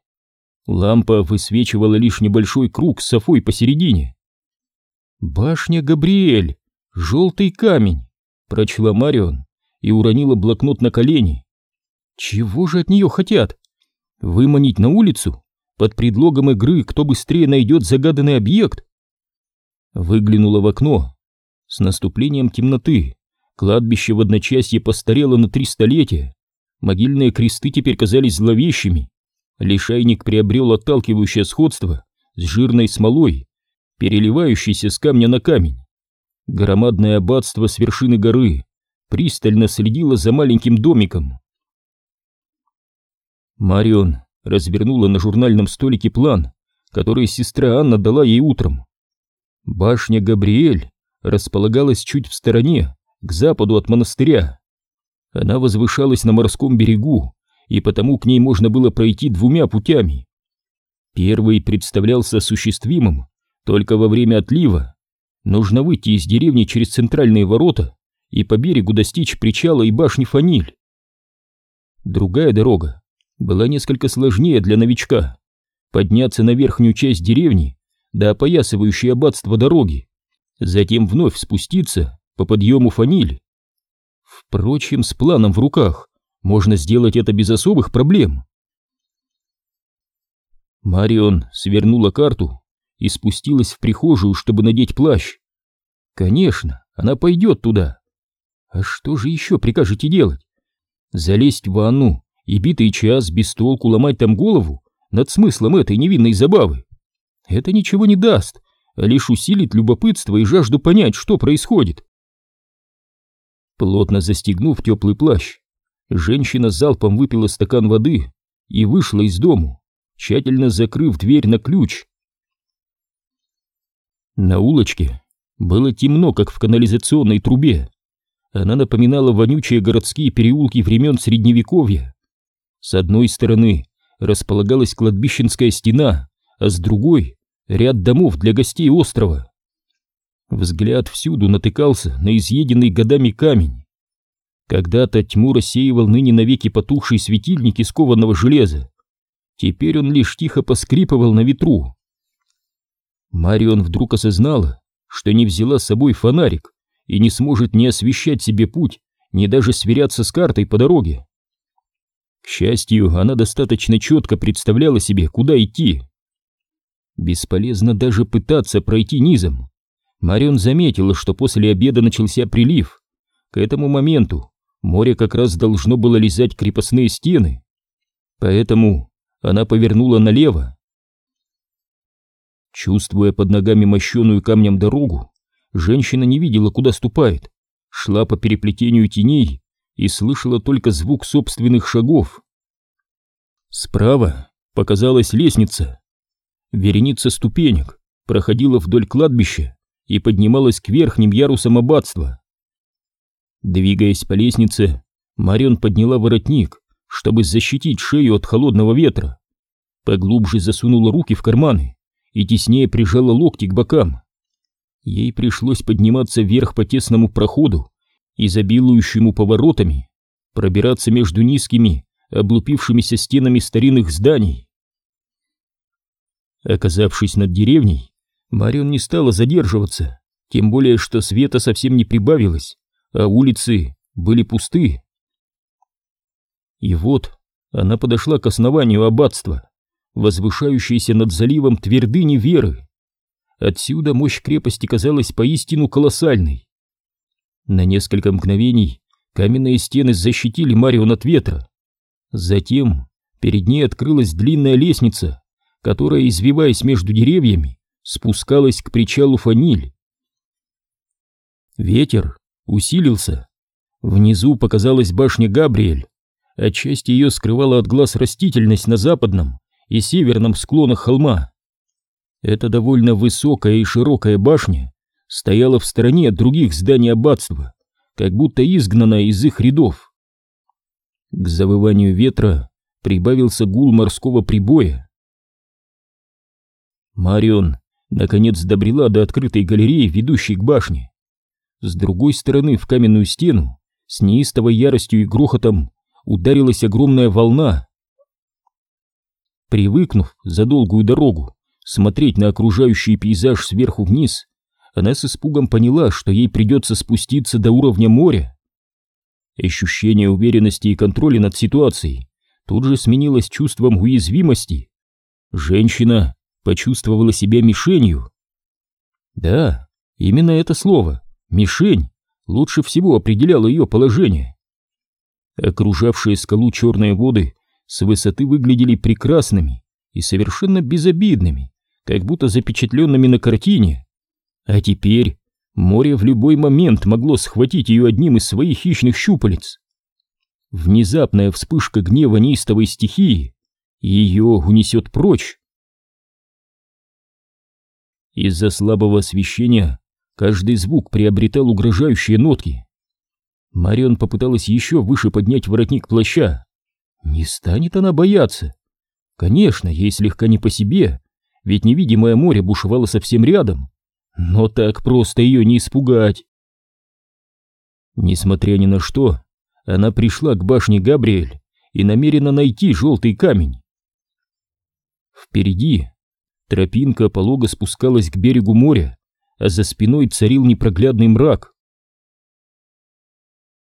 Лампа высвечивала лишь небольшой круг с софой посередине. «Башня Габриэль, желтый камень», — прочла Марион и уронила блокнот на колени. «Чего же от нее хотят? Выманить на улицу? Под предлогом игры кто быстрее найдет загаданный объект?» Выглянула в окно. С наступлением темноты кладбище в одночасье постарело на три столетия. Могильные кресты теперь казались зловещими. Лишайник приобрел отталкивающее сходство с жирной смолой, переливающейся с камня на камень. Громадное аббатство с вершины горы пристально следило за маленьким домиком. Марион развернула на журнальном столике план, который сестра Анна дала ей утром. Башня Габриэль располагалась чуть в стороне, к западу от монастыря. Она возвышалась на морском берегу, и потому к ней можно было пройти двумя путями. Первый представлялся осуществимым только во время отлива. Нужно выйти из деревни через центральные ворота и по берегу достичь причала и башни Фаниль. Другая дорога была несколько сложнее для новичка. Подняться на верхнюю часть деревни до опоясывающей аббатства дороги, затем вновь спуститься по подъему фаниль. Впрочем, с планом в руках можно сделать это без особых проблем. Марион свернула карту и спустилась в прихожую, чтобы надеть плащ. Конечно, она пойдет туда. А что же еще прикажете делать? Залезть в ванну и битый час без толку ломать там голову над смыслом этой невинной забавы? Это ничего не даст, а лишь усилит любопытство и жажду понять, что происходит. Плотно застегнув теплый плащ, женщина залпом выпила стакан воды и вышла из дому, тщательно закрыв дверь на ключ. На улочке было темно, как в канализационной трубе. Она напоминала вонючие городские переулки времен Средневековья. С одной стороны располагалась кладбищенская стена, а с другой — ряд домов для гостей острова. Взгляд всюду натыкался на изъеденный годами камень. Когда-то тьму рассеивал ныне навеки потухший светильник из кованого железа. Теперь он лишь тихо поскрипывал на ветру. Марион вдруг осознала, что не взяла с собой фонарик и не сможет ни освещать себе путь, ни даже сверяться с картой по дороге. К счастью, она достаточно четко представляла себе, куда идти. Бесполезно даже пытаться пройти низом. Марион заметила, что после обеда начался прилив. К этому моменту море как раз должно было лизать крепостные стены. Поэтому она повернула налево. Чувствуя под ногами мощеную камнем дорогу, женщина не видела, куда ступает, шла по переплетению теней и слышала только звук собственных шагов. Справа показалась лестница. Вереница ступенек проходила вдоль кладбища и поднималась к верхним ярусам аббатства. Двигаясь по лестнице, Марион подняла воротник, чтобы защитить шею от холодного ветра. Поглубже засунула руки в карманы и теснее прижала локти к бокам. Ей пришлось подниматься вверх по тесному проходу, изобилующему поворотами, пробираться между низкими, облупившимися стенами старинных зданий. Оказавшись над деревней, Марион не стала задерживаться, тем более, что света совсем не прибавилось, а улицы были пусты. И вот она подошла к основанию аббатства, возвышающейся над заливом твердыни веры. Отсюда мощь крепости казалась поистину колоссальной. На несколько мгновений Каменные стены защитили Марион от ветра. Затем перед ней открылась длинная лестница, которая, извиваясь между деревьями, спускалась к причалу Фаниль. Ветер усилился. Внизу показалась башня Габриэль. Отчасти ее скрывала от глаз растительность на западном и северном склонах холма. Эта довольно высокая и широкая башня стояла в стороне от других зданий аббатства, как будто изгнанная из их рядов. К завыванию ветра прибавился гул морского прибоя. Марион наконец добрела до открытой галереи, ведущей к башне. С другой стороны в каменную стену с неистовой яростью и грохотом ударилась огромная волна. Привыкнув за долгую дорогу смотреть на окружающий пейзаж сверху вниз, она с испугом поняла, что ей придется спуститься до уровня моря. Ощущение уверенности и контроля над ситуацией тут же сменилось чувством уязвимости. Женщина почувствовала себя мишенью. Да, именно это слово «мишень» лучше всего определяло ее положение. Окружавшие скалу черные воды с высоты выглядели прекрасными и совершенно безобидными, как будто запечатленными на картине. А теперь море в любой момент могло схватить ее одним из своих хищных щупалец. Внезапная вспышка гнева неистовой стихии ее унесет прочь. Из-за слабого освещения каждый звук приобретал угрожающие нотки. Марион попыталась еще выше поднять воротник плаща. Не станет она бояться. Конечно, ей слегка не по себе, ведь невидимое море бушевало совсем рядом. Но так просто ее не испугать. Несмотря ни на что, она пришла к башне Габриэль и намерена найти желтый камень. Впереди тропинка полого спускалась к берегу моря, а за спиной царил непроглядный мрак.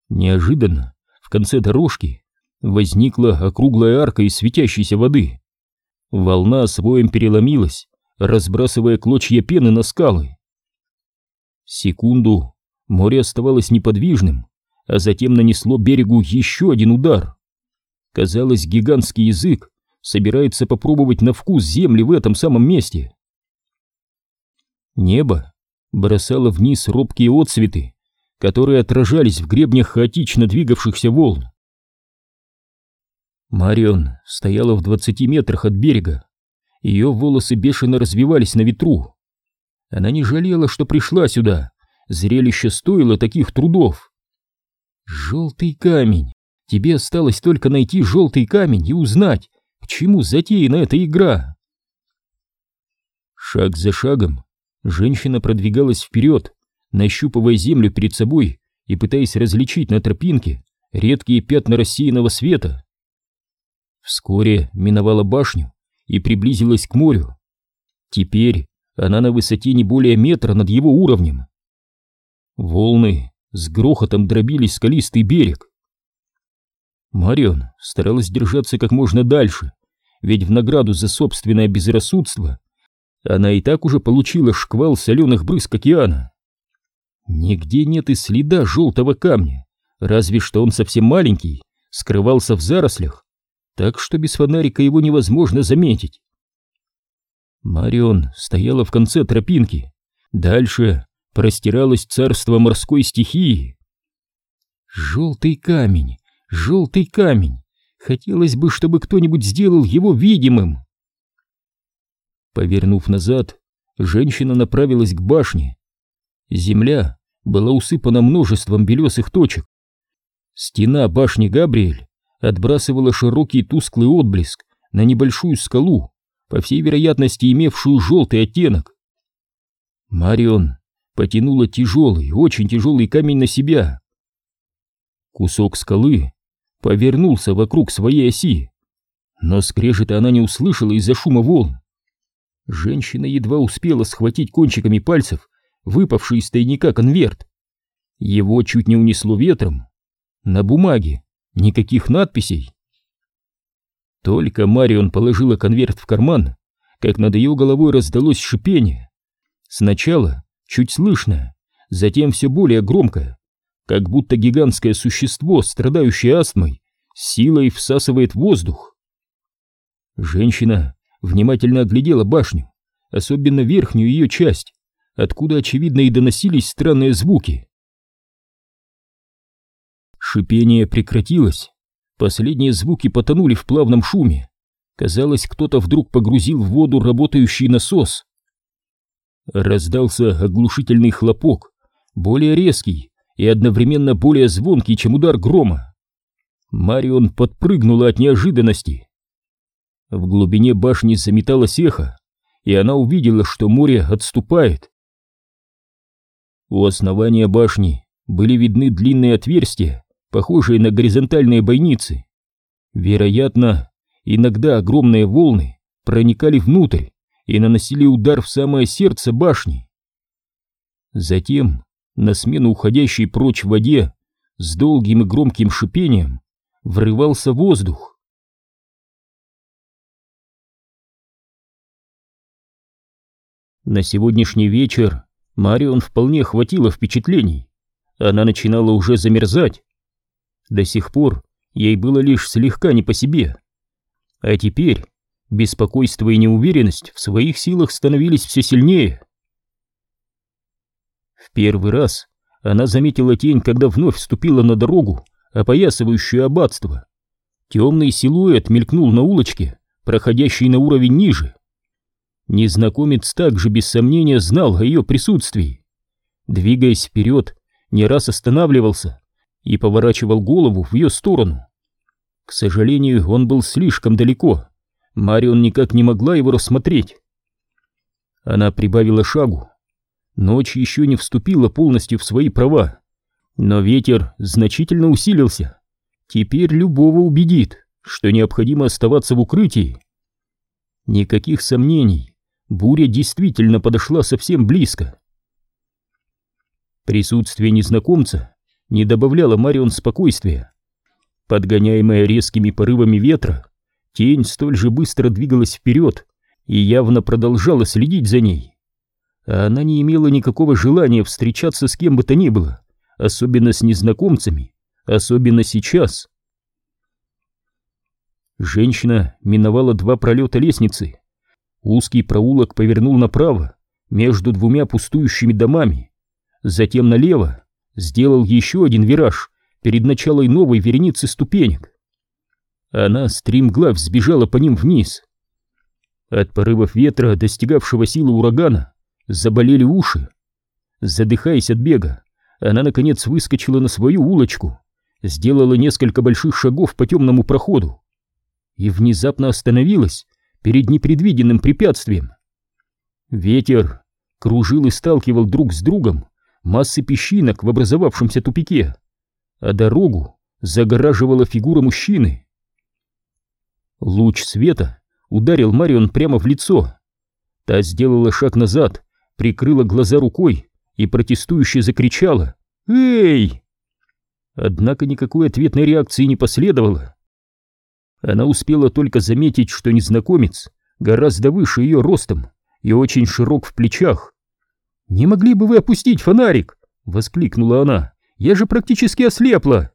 Неожиданно в конце дорожки возникла округлая арка из светящейся воды. Волна своим переломилась, разбрасывая клочья пены на скалы. Секунду море оставалось неподвижным, а затем нанесло берегу еще один удар. Казалось, гигантский язык собирается попробовать на вкус земли в этом самом месте. Небо бросало вниз робкие отцветы, которые отражались в гребнях хаотично двигавшихся волн. Марион стояла в двадцати метрах от берега. Ее волосы бешено развивались на ветру. Она не жалела, что пришла сюда. Зрелище стоило таких трудов. Желтый камень. Тебе осталось только найти желтый камень и узнать, к чему затеяна эта игра. Шаг за шагом женщина продвигалась вперед, нащупывая землю перед собой и пытаясь различить на тропинке редкие пятна рассеянного света. Вскоре миновала башню и приблизилась к морю. Теперь она на высоте не более метра над его уровнем. Волны с грохотом дробили скалистый берег. Марион старалась держаться как можно дальше, ведь в награду за собственное безрассудство она и так уже получила шквал соленых брызг океана. Нигде нет и следа желтого камня, разве что он совсем маленький, скрывался в зарослях, так что без фонарика его невозможно заметить. Марион стояла в конце тропинки. Дальше простиралось царство морской стихии. Желтый камень, желтый камень. Хотелось бы, чтобы кто-нибудь сделал его видимым. Повернув назад, женщина направилась к башне. Земля была усыпана множеством белесых точек. Стена башни Габриэль отбрасывала широкий тусклый отблеск на небольшую скалу, по всей вероятности имевшую желтый оттенок. Марион потянула тяжелый, очень тяжелый камень на себя. Кусок скалы повернулся вокруг своей оси, но скрежета она не услышала из-за шума волн. Женщина едва успела схватить кончиками пальцев выпавший из тайника конверт. Его чуть не унесло ветром. На бумаге никаких надписей. Только Марион положила конверт в карман, как над ее головой раздалось шипение. Сначала чуть слышное, затем все более громкое, как будто гигантское существо, страдающее астмой, силой всасывает воздух. Женщина внимательно оглядела башню, особенно верхнюю ее часть, откуда, очевидно, и доносились странные звуки. Шипение прекратилось, последние звуки потонули в плавном шуме. Казалось, кто-то вдруг погрузил в воду работающий насос. Раздался оглушительный хлопок, более резкий и одновременно более звонкий, чем удар грома. Марион подпрыгнула от неожиданности. В глубине башни заметалось эхо, и она увидела, что море отступает. У основания башни были видны длинные отверстия, похожие на горизонтальные бойницы. Вероятно, иногда огромные волны проникали внутрь и наносили удар в самое сердце башни. Затем, на смену уходящей прочь в воде, с долгим и громким шипением, врывался воздух. На сегодняшний вечер Марион вполне хватило впечатлений. Она начинала уже замерзать. До сих пор ей было лишь слегка не по себе. А теперь беспокойство и неуверенность в своих силах становились все сильнее. В первый раз она заметила тень, когда вновь вступила на дорогу, опоясывающую аббатство. Темный силуэт мелькнул на улочке, проходящей на уровень ниже. Незнакомец также без сомнения знал о ее присутствии. Двигаясь вперед, не раз останавливался и поворачивал голову в ее сторону. К сожалению, он был слишком далеко. Марион никак не могла его рассмотреть. Она прибавила шагу. Ночь еще не вступила полностью в свои права, но ветер значительно усилился. Теперь любого убедит, что необходимо оставаться в укрытии. Никаких сомнений, буря действительно подошла совсем близко. Присутствие незнакомца не добавляло Марион спокойствия. Подгоняемая резкими порывами ветра, тень столь же быстро двигалась вперед и явно продолжала следить за ней. А она не имела никакого желания встречаться с кем бы то ни было, особенно с незнакомцами, особенно сейчас. Женщина миновала два пролета лестницы. Узкий проулок повернул направо, между двумя пустующими домами. Затем налево сделал еще один вираж перед началом новой вереницы ступенек. Она стремглав сбежала по ним вниз. От порывов ветра, достигавшего силы урагана, заболели уши. Задыхаясь от бега, она, наконец, выскочила на свою улочку, сделала несколько больших шагов по темному проходу и внезапно остановилась перед непредвиденным препятствием. Ветер кружил и сталкивал друг с другом массы песчинок в образовавшемся тупике, а дорогу загораживала фигура мужчины. Луч света ударил Марион прямо в лицо. Та сделала шаг назад, прикрыла глаза рукой и протестующе закричала «Эй!». Однако никакой ответной реакции не последовало. Она успела только заметить, что незнакомец гораздо выше ее ростом и очень широк в плечах. «Не могли бы вы опустить фонарик?» — воскликнула она. «Я же практически ослепла!»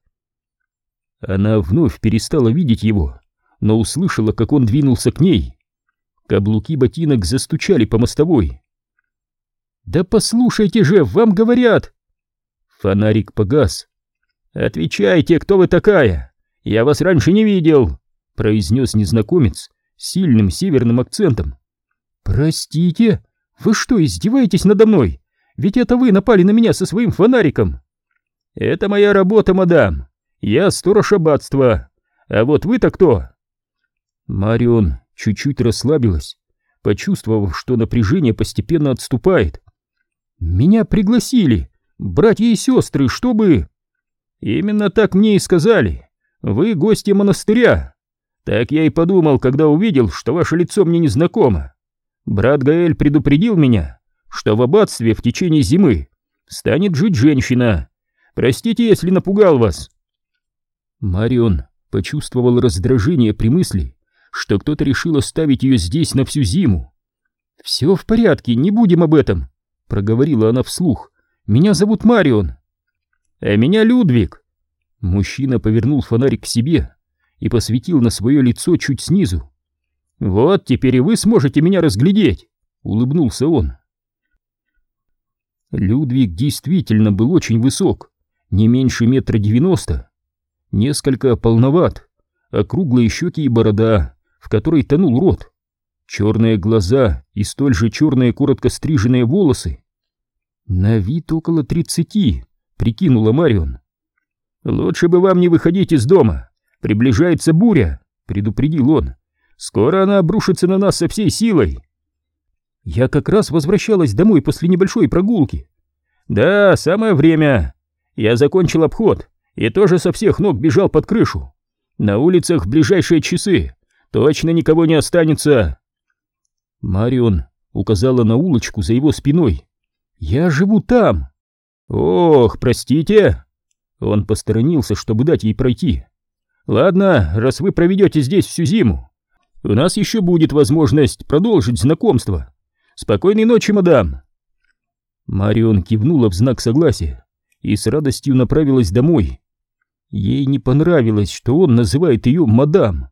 Она вновь перестала видеть его, но услышала, как он двинулся к ней. Каблуки ботинок застучали по мостовой. «Да послушайте же, вам говорят!» Фонарик погас. «Отвечайте, кто вы такая? Я вас раньше не видел!» произнес незнакомец сильным северным акцентом. «Простите, вы что, издеваетесь надо мной? Ведь это вы напали на меня со своим фонариком!» «Это моя работа, мадам. Я сторож аббатства. А вот вы-то кто?» Марион чуть-чуть расслабилась, почувствовав, что напряжение постепенно отступает. «Меня пригласили, братья и сестры, чтобы...» «Именно так мне и сказали. Вы гости монастыря. Так я и подумал, когда увидел, что ваше лицо мне незнакомо. Брат Гаэль предупредил меня, что в аббатстве в течение зимы станет жить женщина. Простите, если напугал вас. Марион почувствовал раздражение при мысли, что кто-то решил оставить ее здесь на всю зиму. «Все в порядке, не будем об этом», — проговорила она вслух. «Меня зовут Марион». а меня Людвиг. Мужчина повернул фонарик к себе и посветил на свое лицо чуть снизу. Вот теперь и вы сможете меня разглядеть, улыбнулся он. Людвиг действительно был очень высок, не меньше метра девяносто, несколько полноват, округлые щеки и борода, в которой тонул рот, черные глаза и столь же черные коротко стриженные волосы. На вид около тридцати, прикинула Марион. «Лучше бы вам не выходить из дома. Приближается буря», — предупредил он. «Скоро она обрушится на нас со всей силой». Я как раз возвращалась домой после небольшой прогулки. «Да, самое время. Я закончил обход и тоже со всех ног бежал под крышу. На улицах в ближайшие часы точно никого не останется». Марион указала на улочку за его спиной. «Я живу там». «Ох, простите!» Он посторонился, чтобы дать ей пройти. «Ладно, раз вы проведете здесь всю зиму, у нас еще будет возможность продолжить знакомство. Спокойной ночи, мадам!» Марион кивнула в знак согласия и с радостью направилась домой. Ей не понравилось, что он называет ее мадам.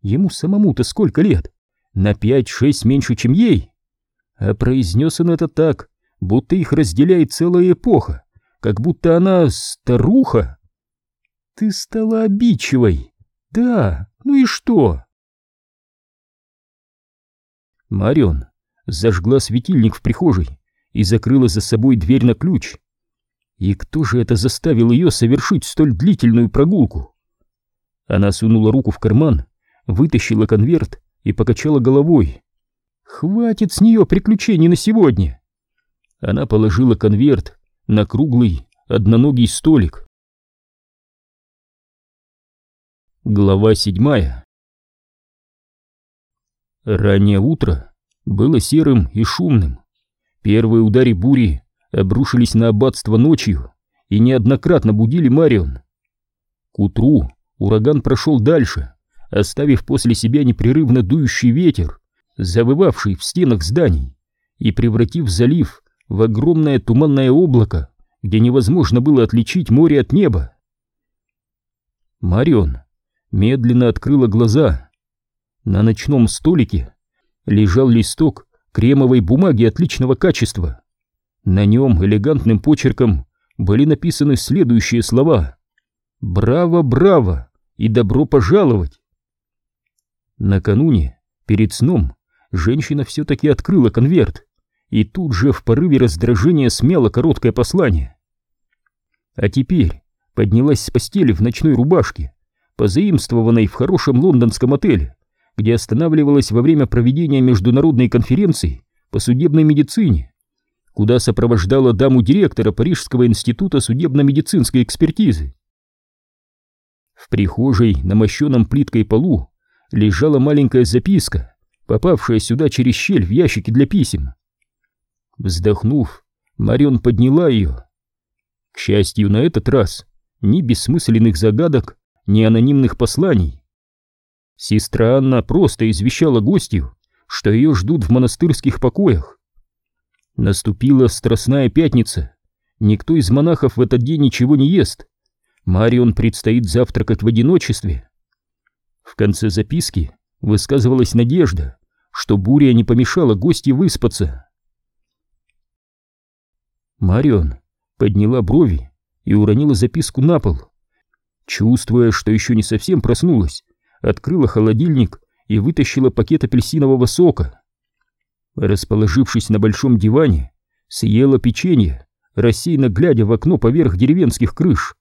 Ему самому-то сколько лет? На пять-шесть меньше, чем ей. А произнес он это так, будто их разделяет целая эпоха как будто она старуха. Ты стала обидчивой. Да, ну и что? Марион зажгла светильник в прихожей и закрыла за собой дверь на ключ. И кто же это заставил ее совершить столь длительную прогулку? Она сунула руку в карман, вытащила конверт и покачала головой. Хватит с нее приключений на сегодня. Она положила конверт на круглый одноногий столик. Глава седьмая Раннее утро было серым и шумным. Первые удары бури обрушились на аббатство ночью и неоднократно будили Марион. К утру ураган прошел дальше, оставив после себя непрерывно дующий ветер, завывавший в стенах зданий и превратив залив в огромное туманное облако, где невозможно было отличить море от неба. Марион медленно открыла глаза. На ночном столике лежал листок кремовой бумаги отличного качества. На нем элегантным почерком были написаны следующие слова «Браво, браво и добро пожаловать!» Накануне, перед сном, женщина все-таки открыла конверт и тут же в порыве раздражения смяла короткое послание. А теперь поднялась с постели в ночной рубашке, позаимствованной в хорошем лондонском отеле, где останавливалась во время проведения международной конференции по судебной медицине, куда сопровождала даму директора Парижского института судебно-медицинской экспертизы. В прихожей на мощенном плиткой полу лежала маленькая записка, попавшая сюда через щель в ящике для писем. Вздохнув, Марион подняла ее. К счастью, на этот раз ни бессмысленных загадок, ни анонимных посланий. Сестра Анна просто извещала гостью, что ее ждут в монастырских покоях. Наступила страстная пятница. Никто из монахов в этот день ничего не ест. Марион предстоит завтракать в одиночестве. В конце записки высказывалась надежда, что буря не помешала гостье выспаться. Марион подняла брови и уронила записку на пол. Чувствуя, что еще не совсем проснулась, открыла холодильник и вытащила пакет апельсинового сока. Расположившись на большом диване, съела печенье, рассеянно глядя в окно поверх деревенских крыш.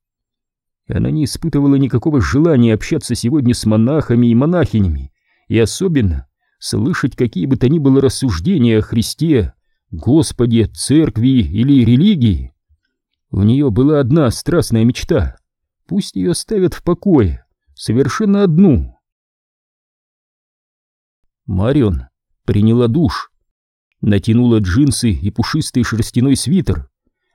Она не испытывала никакого желания общаться сегодня с монахами и монахинями, и особенно слышать какие бы то ни было рассуждения о Христе, Господе, церкви или религии. У нее была одна страстная мечта. Пусть ее оставят в покое, совершенно одну. Марион приняла душ, натянула джинсы и пушистый шерстяной свитер,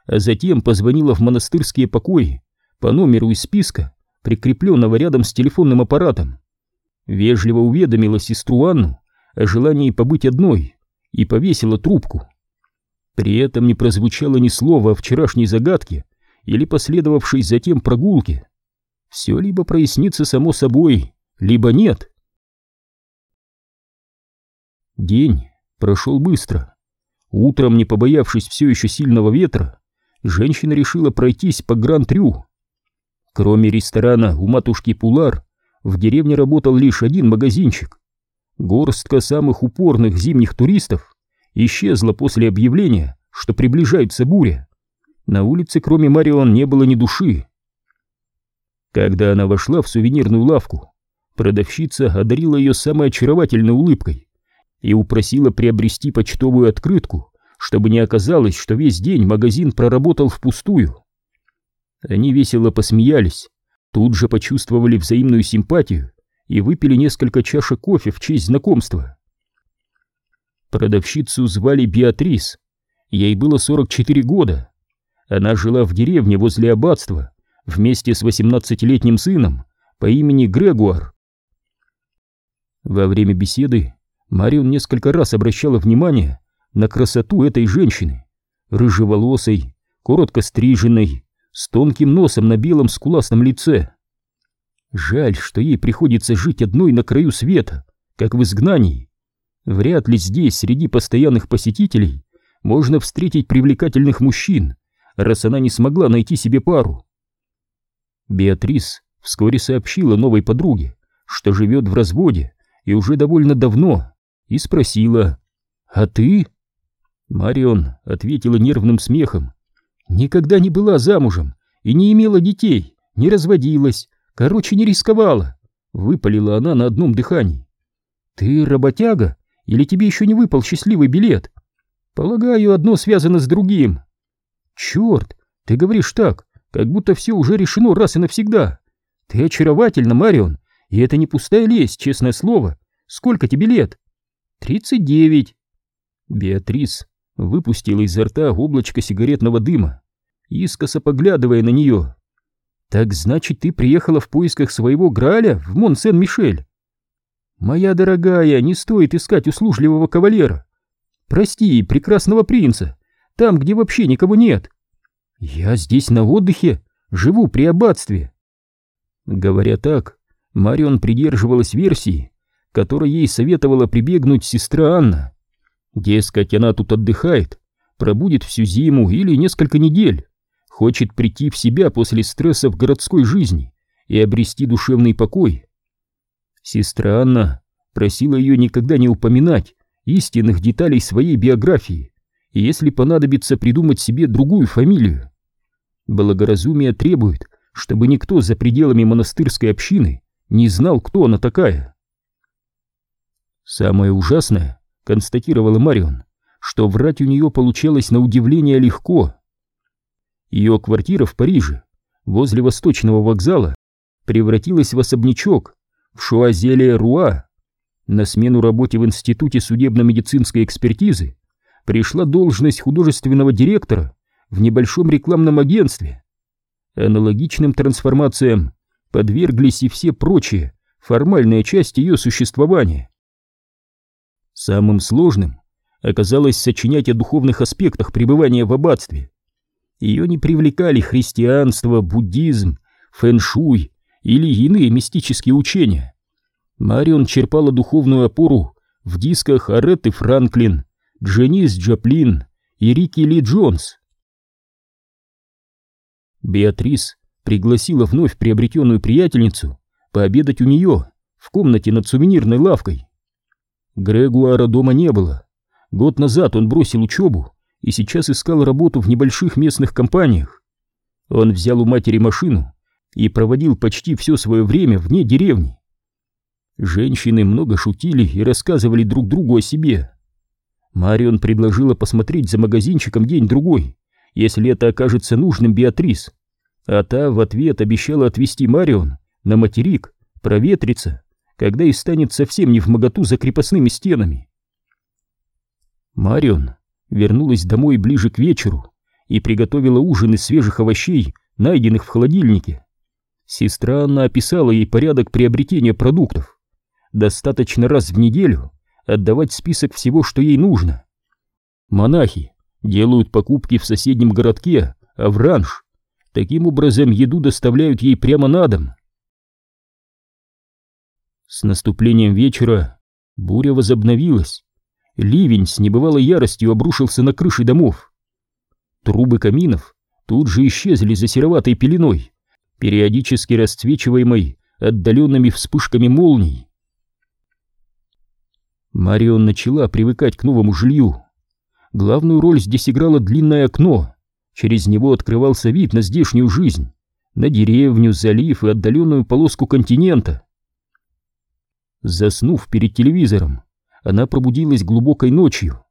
а затем позвонила в монастырские покои по номеру из списка, прикрепленного рядом с телефонным аппаратом. Вежливо уведомила сестру Анну о желании побыть одной и повесила трубку. При этом не прозвучало ни слова о вчерашней загадке или последовавшей затем прогулке. Все либо прояснится само собой, либо нет. День прошел быстро. Утром, не побоявшись все еще сильного ветра, женщина решила пройтись по Гран-Трю. Кроме ресторана у матушки Пулар, в деревне работал лишь один магазинчик. Горстка самых упорных зимних туристов исчезла после объявления, что приближается буря. На улице, кроме Марион, не было ни души. Когда она вошла в сувенирную лавку, продавщица одарила ее самой очаровательной улыбкой и упросила приобрести почтовую открытку, чтобы не оказалось, что весь день магазин проработал впустую. Они весело посмеялись, тут же почувствовали взаимную симпатию и выпили несколько чашек кофе в честь знакомства. Продавщицу звали Беатрис, ей было 44 года. Она жила в деревне возле аббатства вместе с 18-летним сыном по имени Грегуар. Во время беседы Марион несколько раз обращала внимание на красоту этой женщины, рыжеволосой, коротко стриженной, с тонким носом на белом скуластом лице. Жаль, что ей приходится жить одной на краю света, как в изгнании. Вряд ли здесь, среди постоянных посетителей, можно встретить привлекательных мужчин, раз она не смогла найти себе пару. Беатрис вскоре сообщила новой подруге, что живет в разводе и уже довольно давно, и спросила «А ты?» Марион ответила нервным смехом «Никогда не была замужем и не имела детей, не разводилась, короче, не рисковала», — выпалила она на одном дыхании. «Ты работяга или тебе еще не выпал счастливый билет? Полагаю, одно связано с другим». «Черт, ты говоришь так, как будто все уже решено раз и навсегда. Ты очаровательна, Марион, и это не пустая лесть, честное слово. Сколько тебе лет? Тридцать девять. Беатрис выпустила изо рта облачко сигаретного дыма, искоса поглядывая на нее. Так значит, ты приехала в поисках своего Граля в Мон-Сен-Мишель? Моя дорогая, не стоит искать услужливого кавалера. Прости, прекрасного принца, там, где вообще никого нет. Я здесь на отдыхе, живу при аббатстве. Говоря так, Марион придерживалась версии, которой ей советовала прибегнуть сестра Анна. Дескать, она тут отдыхает, пробудет всю зиму или несколько недель, хочет прийти в себя после стрессов городской жизни и обрести душевный покой. Сестра Анна просила ее никогда не упоминать истинных деталей своей биографии, и если понадобится придумать себе другую фамилию. Благоразумие требует, чтобы никто за пределами монастырской общины не знал, кто она такая. Самое ужасное, констатировала Марион, что врать у нее получалось на удивление легко. Ее квартира в Париже, возле Восточного вокзала, превратилась в особнячок в Шуазеле-Руа. На смену работе в Институте судебно-медицинской экспертизы пришла должность художественного директора в небольшом рекламном агентстве. Аналогичным трансформациям подверглись и все прочие формальные части ее существования. Самым сложным оказалось сочинять о духовных аспектах пребывания в аббатстве. Ее не привлекали христианство, буддизм, фэншуй или иные мистические учения. Марион черпала духовную опору в дисках Аретты Франклин, Дженис Джаплин и Рики Ли Джонс. Беатрис пригласила вновь приобретенную приятельницу пообедать у нее в комнате над сувенирной лавкой. Грегуара дома не было. Год назад он бросил учебу и сейчас искал работу в небольших местных компаниях. Он взял у матери машину и проводил почти все свое время вне деревни. Женщины много шутили и рассказывали друг другу о себе. Марион предложила посмотреть за магазинчиком день-другой, если это окажется нужным Беатрис а та в ответ обещала отвезти Марион на материк, проветриться, когда и станет совсем не в моготу за крепостными стенами. Марион вернулась домой ближе к вечеру и приготовила ужин из свежих овощей, найденных в холодильнике. Сестра Анна описала ей порядок приобретения продуктов. Достаточно раз в неделю отдавать список всего, что ей нужно. Монахи делают покупки в соседнем городке, а в ранж Таким образом, еду доставляют ей прямо на дом. С наступлением вечера буря возобновилась. Ливень с небывалой яростью обрушился на крыши домов. Трубы каминов тут же исчезли за сероватой пеленой, периодически расцвечиваемой отдаленными вспышками молний. Марион начала привыкать к новому жилью. Главную роль здесь играло длинное окно. Через него открывался вид на здешнюю жизнь, на деревню, залив и отдаленную полоску континента. Заснув перед телевизором, она пробудилась глубокой ночью.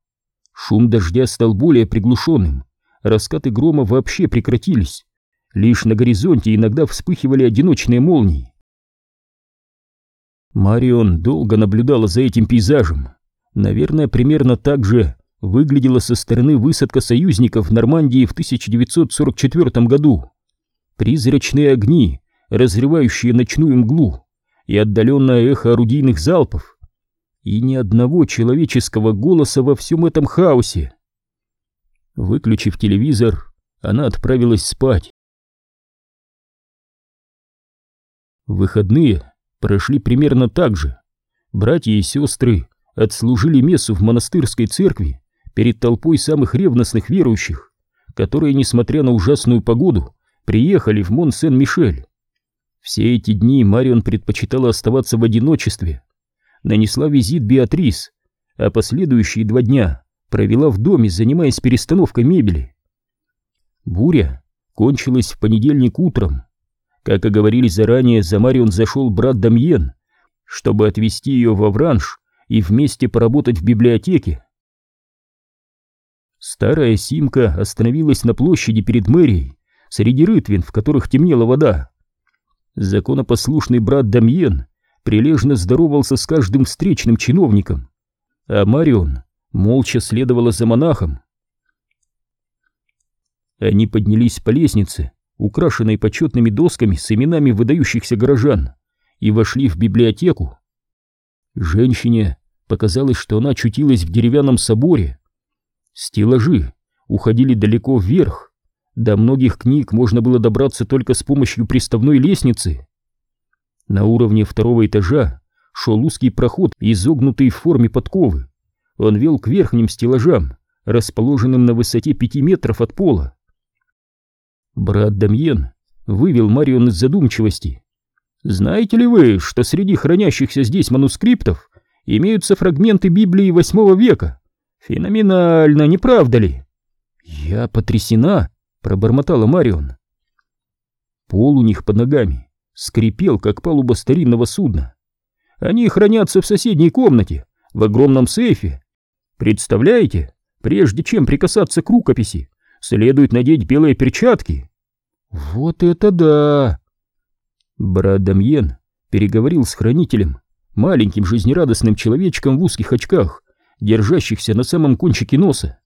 Шум дождя стал более приглушенным, раскаты грома вообще прекратились. Лишь на горизонте иногда вспыхивали одиночные молнии. Марион долго наблюдала за этим пейзажем. Наверное, примерно так же выглядела со стороны высадка союзников в Нормандии в 1944 году. Призрачные огни, разрывающие ночную мглу, и отдаленное эхо орудийных залпов. И ни одного человеческого голоса во всем этом хаосе. Выключив телевизор, она отправилась спать. Выходные прошли примерно так же. Братья и сестры отслужили мессу в монастырской церкви перед толпой самых ревностных верующих, которые, несмотря на ужасную погоду, приехали в Мон-Сен-Мишель. Все эти дни Марион предпочитала оставаться в одиночестве. Нанесла визит Беатрис, а последующие два дня провела в доме, занимаясь перестановкой мебели. Буря кончилась в понедельник утром. Как и говорили заранее, за Марион зашел брат Дамьен, чтобы отвезти ее во Вранж и вместе поработать в библиотеке. Старая Симка остановилась на площади перед мэрией, среди рытвин, в которых темнела вода. Законопослушный брат Дамьен прилежно здоровался с каждым встречным чиновником, а Марион молча следовала за монахом. Они поднялись по лестнице, украшенной почетными досками с именами выдающихся горожан, и вошли в библиотеку. Женщине показалось, что она очутилась в деревянном соборе. Стеллажи уходили далеко вверх, до многих книг можно было добраться только с помощью приставной лестницы. На уровне второго этажа шел узкий проход, изогнутый в форме подковы. Он вел к верхним стеллажам, расположенным на высоте пяти метров от пола. Брат Дамьен вывел Марион из задумчивости. «Знаете ли вы, что среди хранящихся здесь манускриптов имеются фрагменты Библии восьмого века? Феноменально, не правда ли?» «Я потрясена», — пробормотала Марион. Пол у них под ногами скрипел, как палуба старинного судна. «Они хранятся в соседней комнате, в огромном сейфе. Представляете, прежде чем прикасаться к рукописи, следует надеть белые перчатки. Вот это да! Брат Дамьен переговорил с хранителем, маленьким жизнерадостным человечком в узких очках, держащихся на самом кончике носа.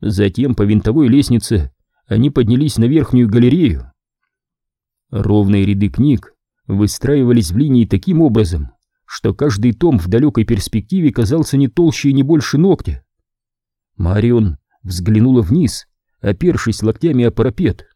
Затем по винтовой лестнице они поднялись на верхнюю галерею. Ровные ряды книг выстраивались в линии таким образом, что каждый том в далекой перспективе казался не толще и не больше ногтя. Марион взглянула вниз опершись локтями о парапет.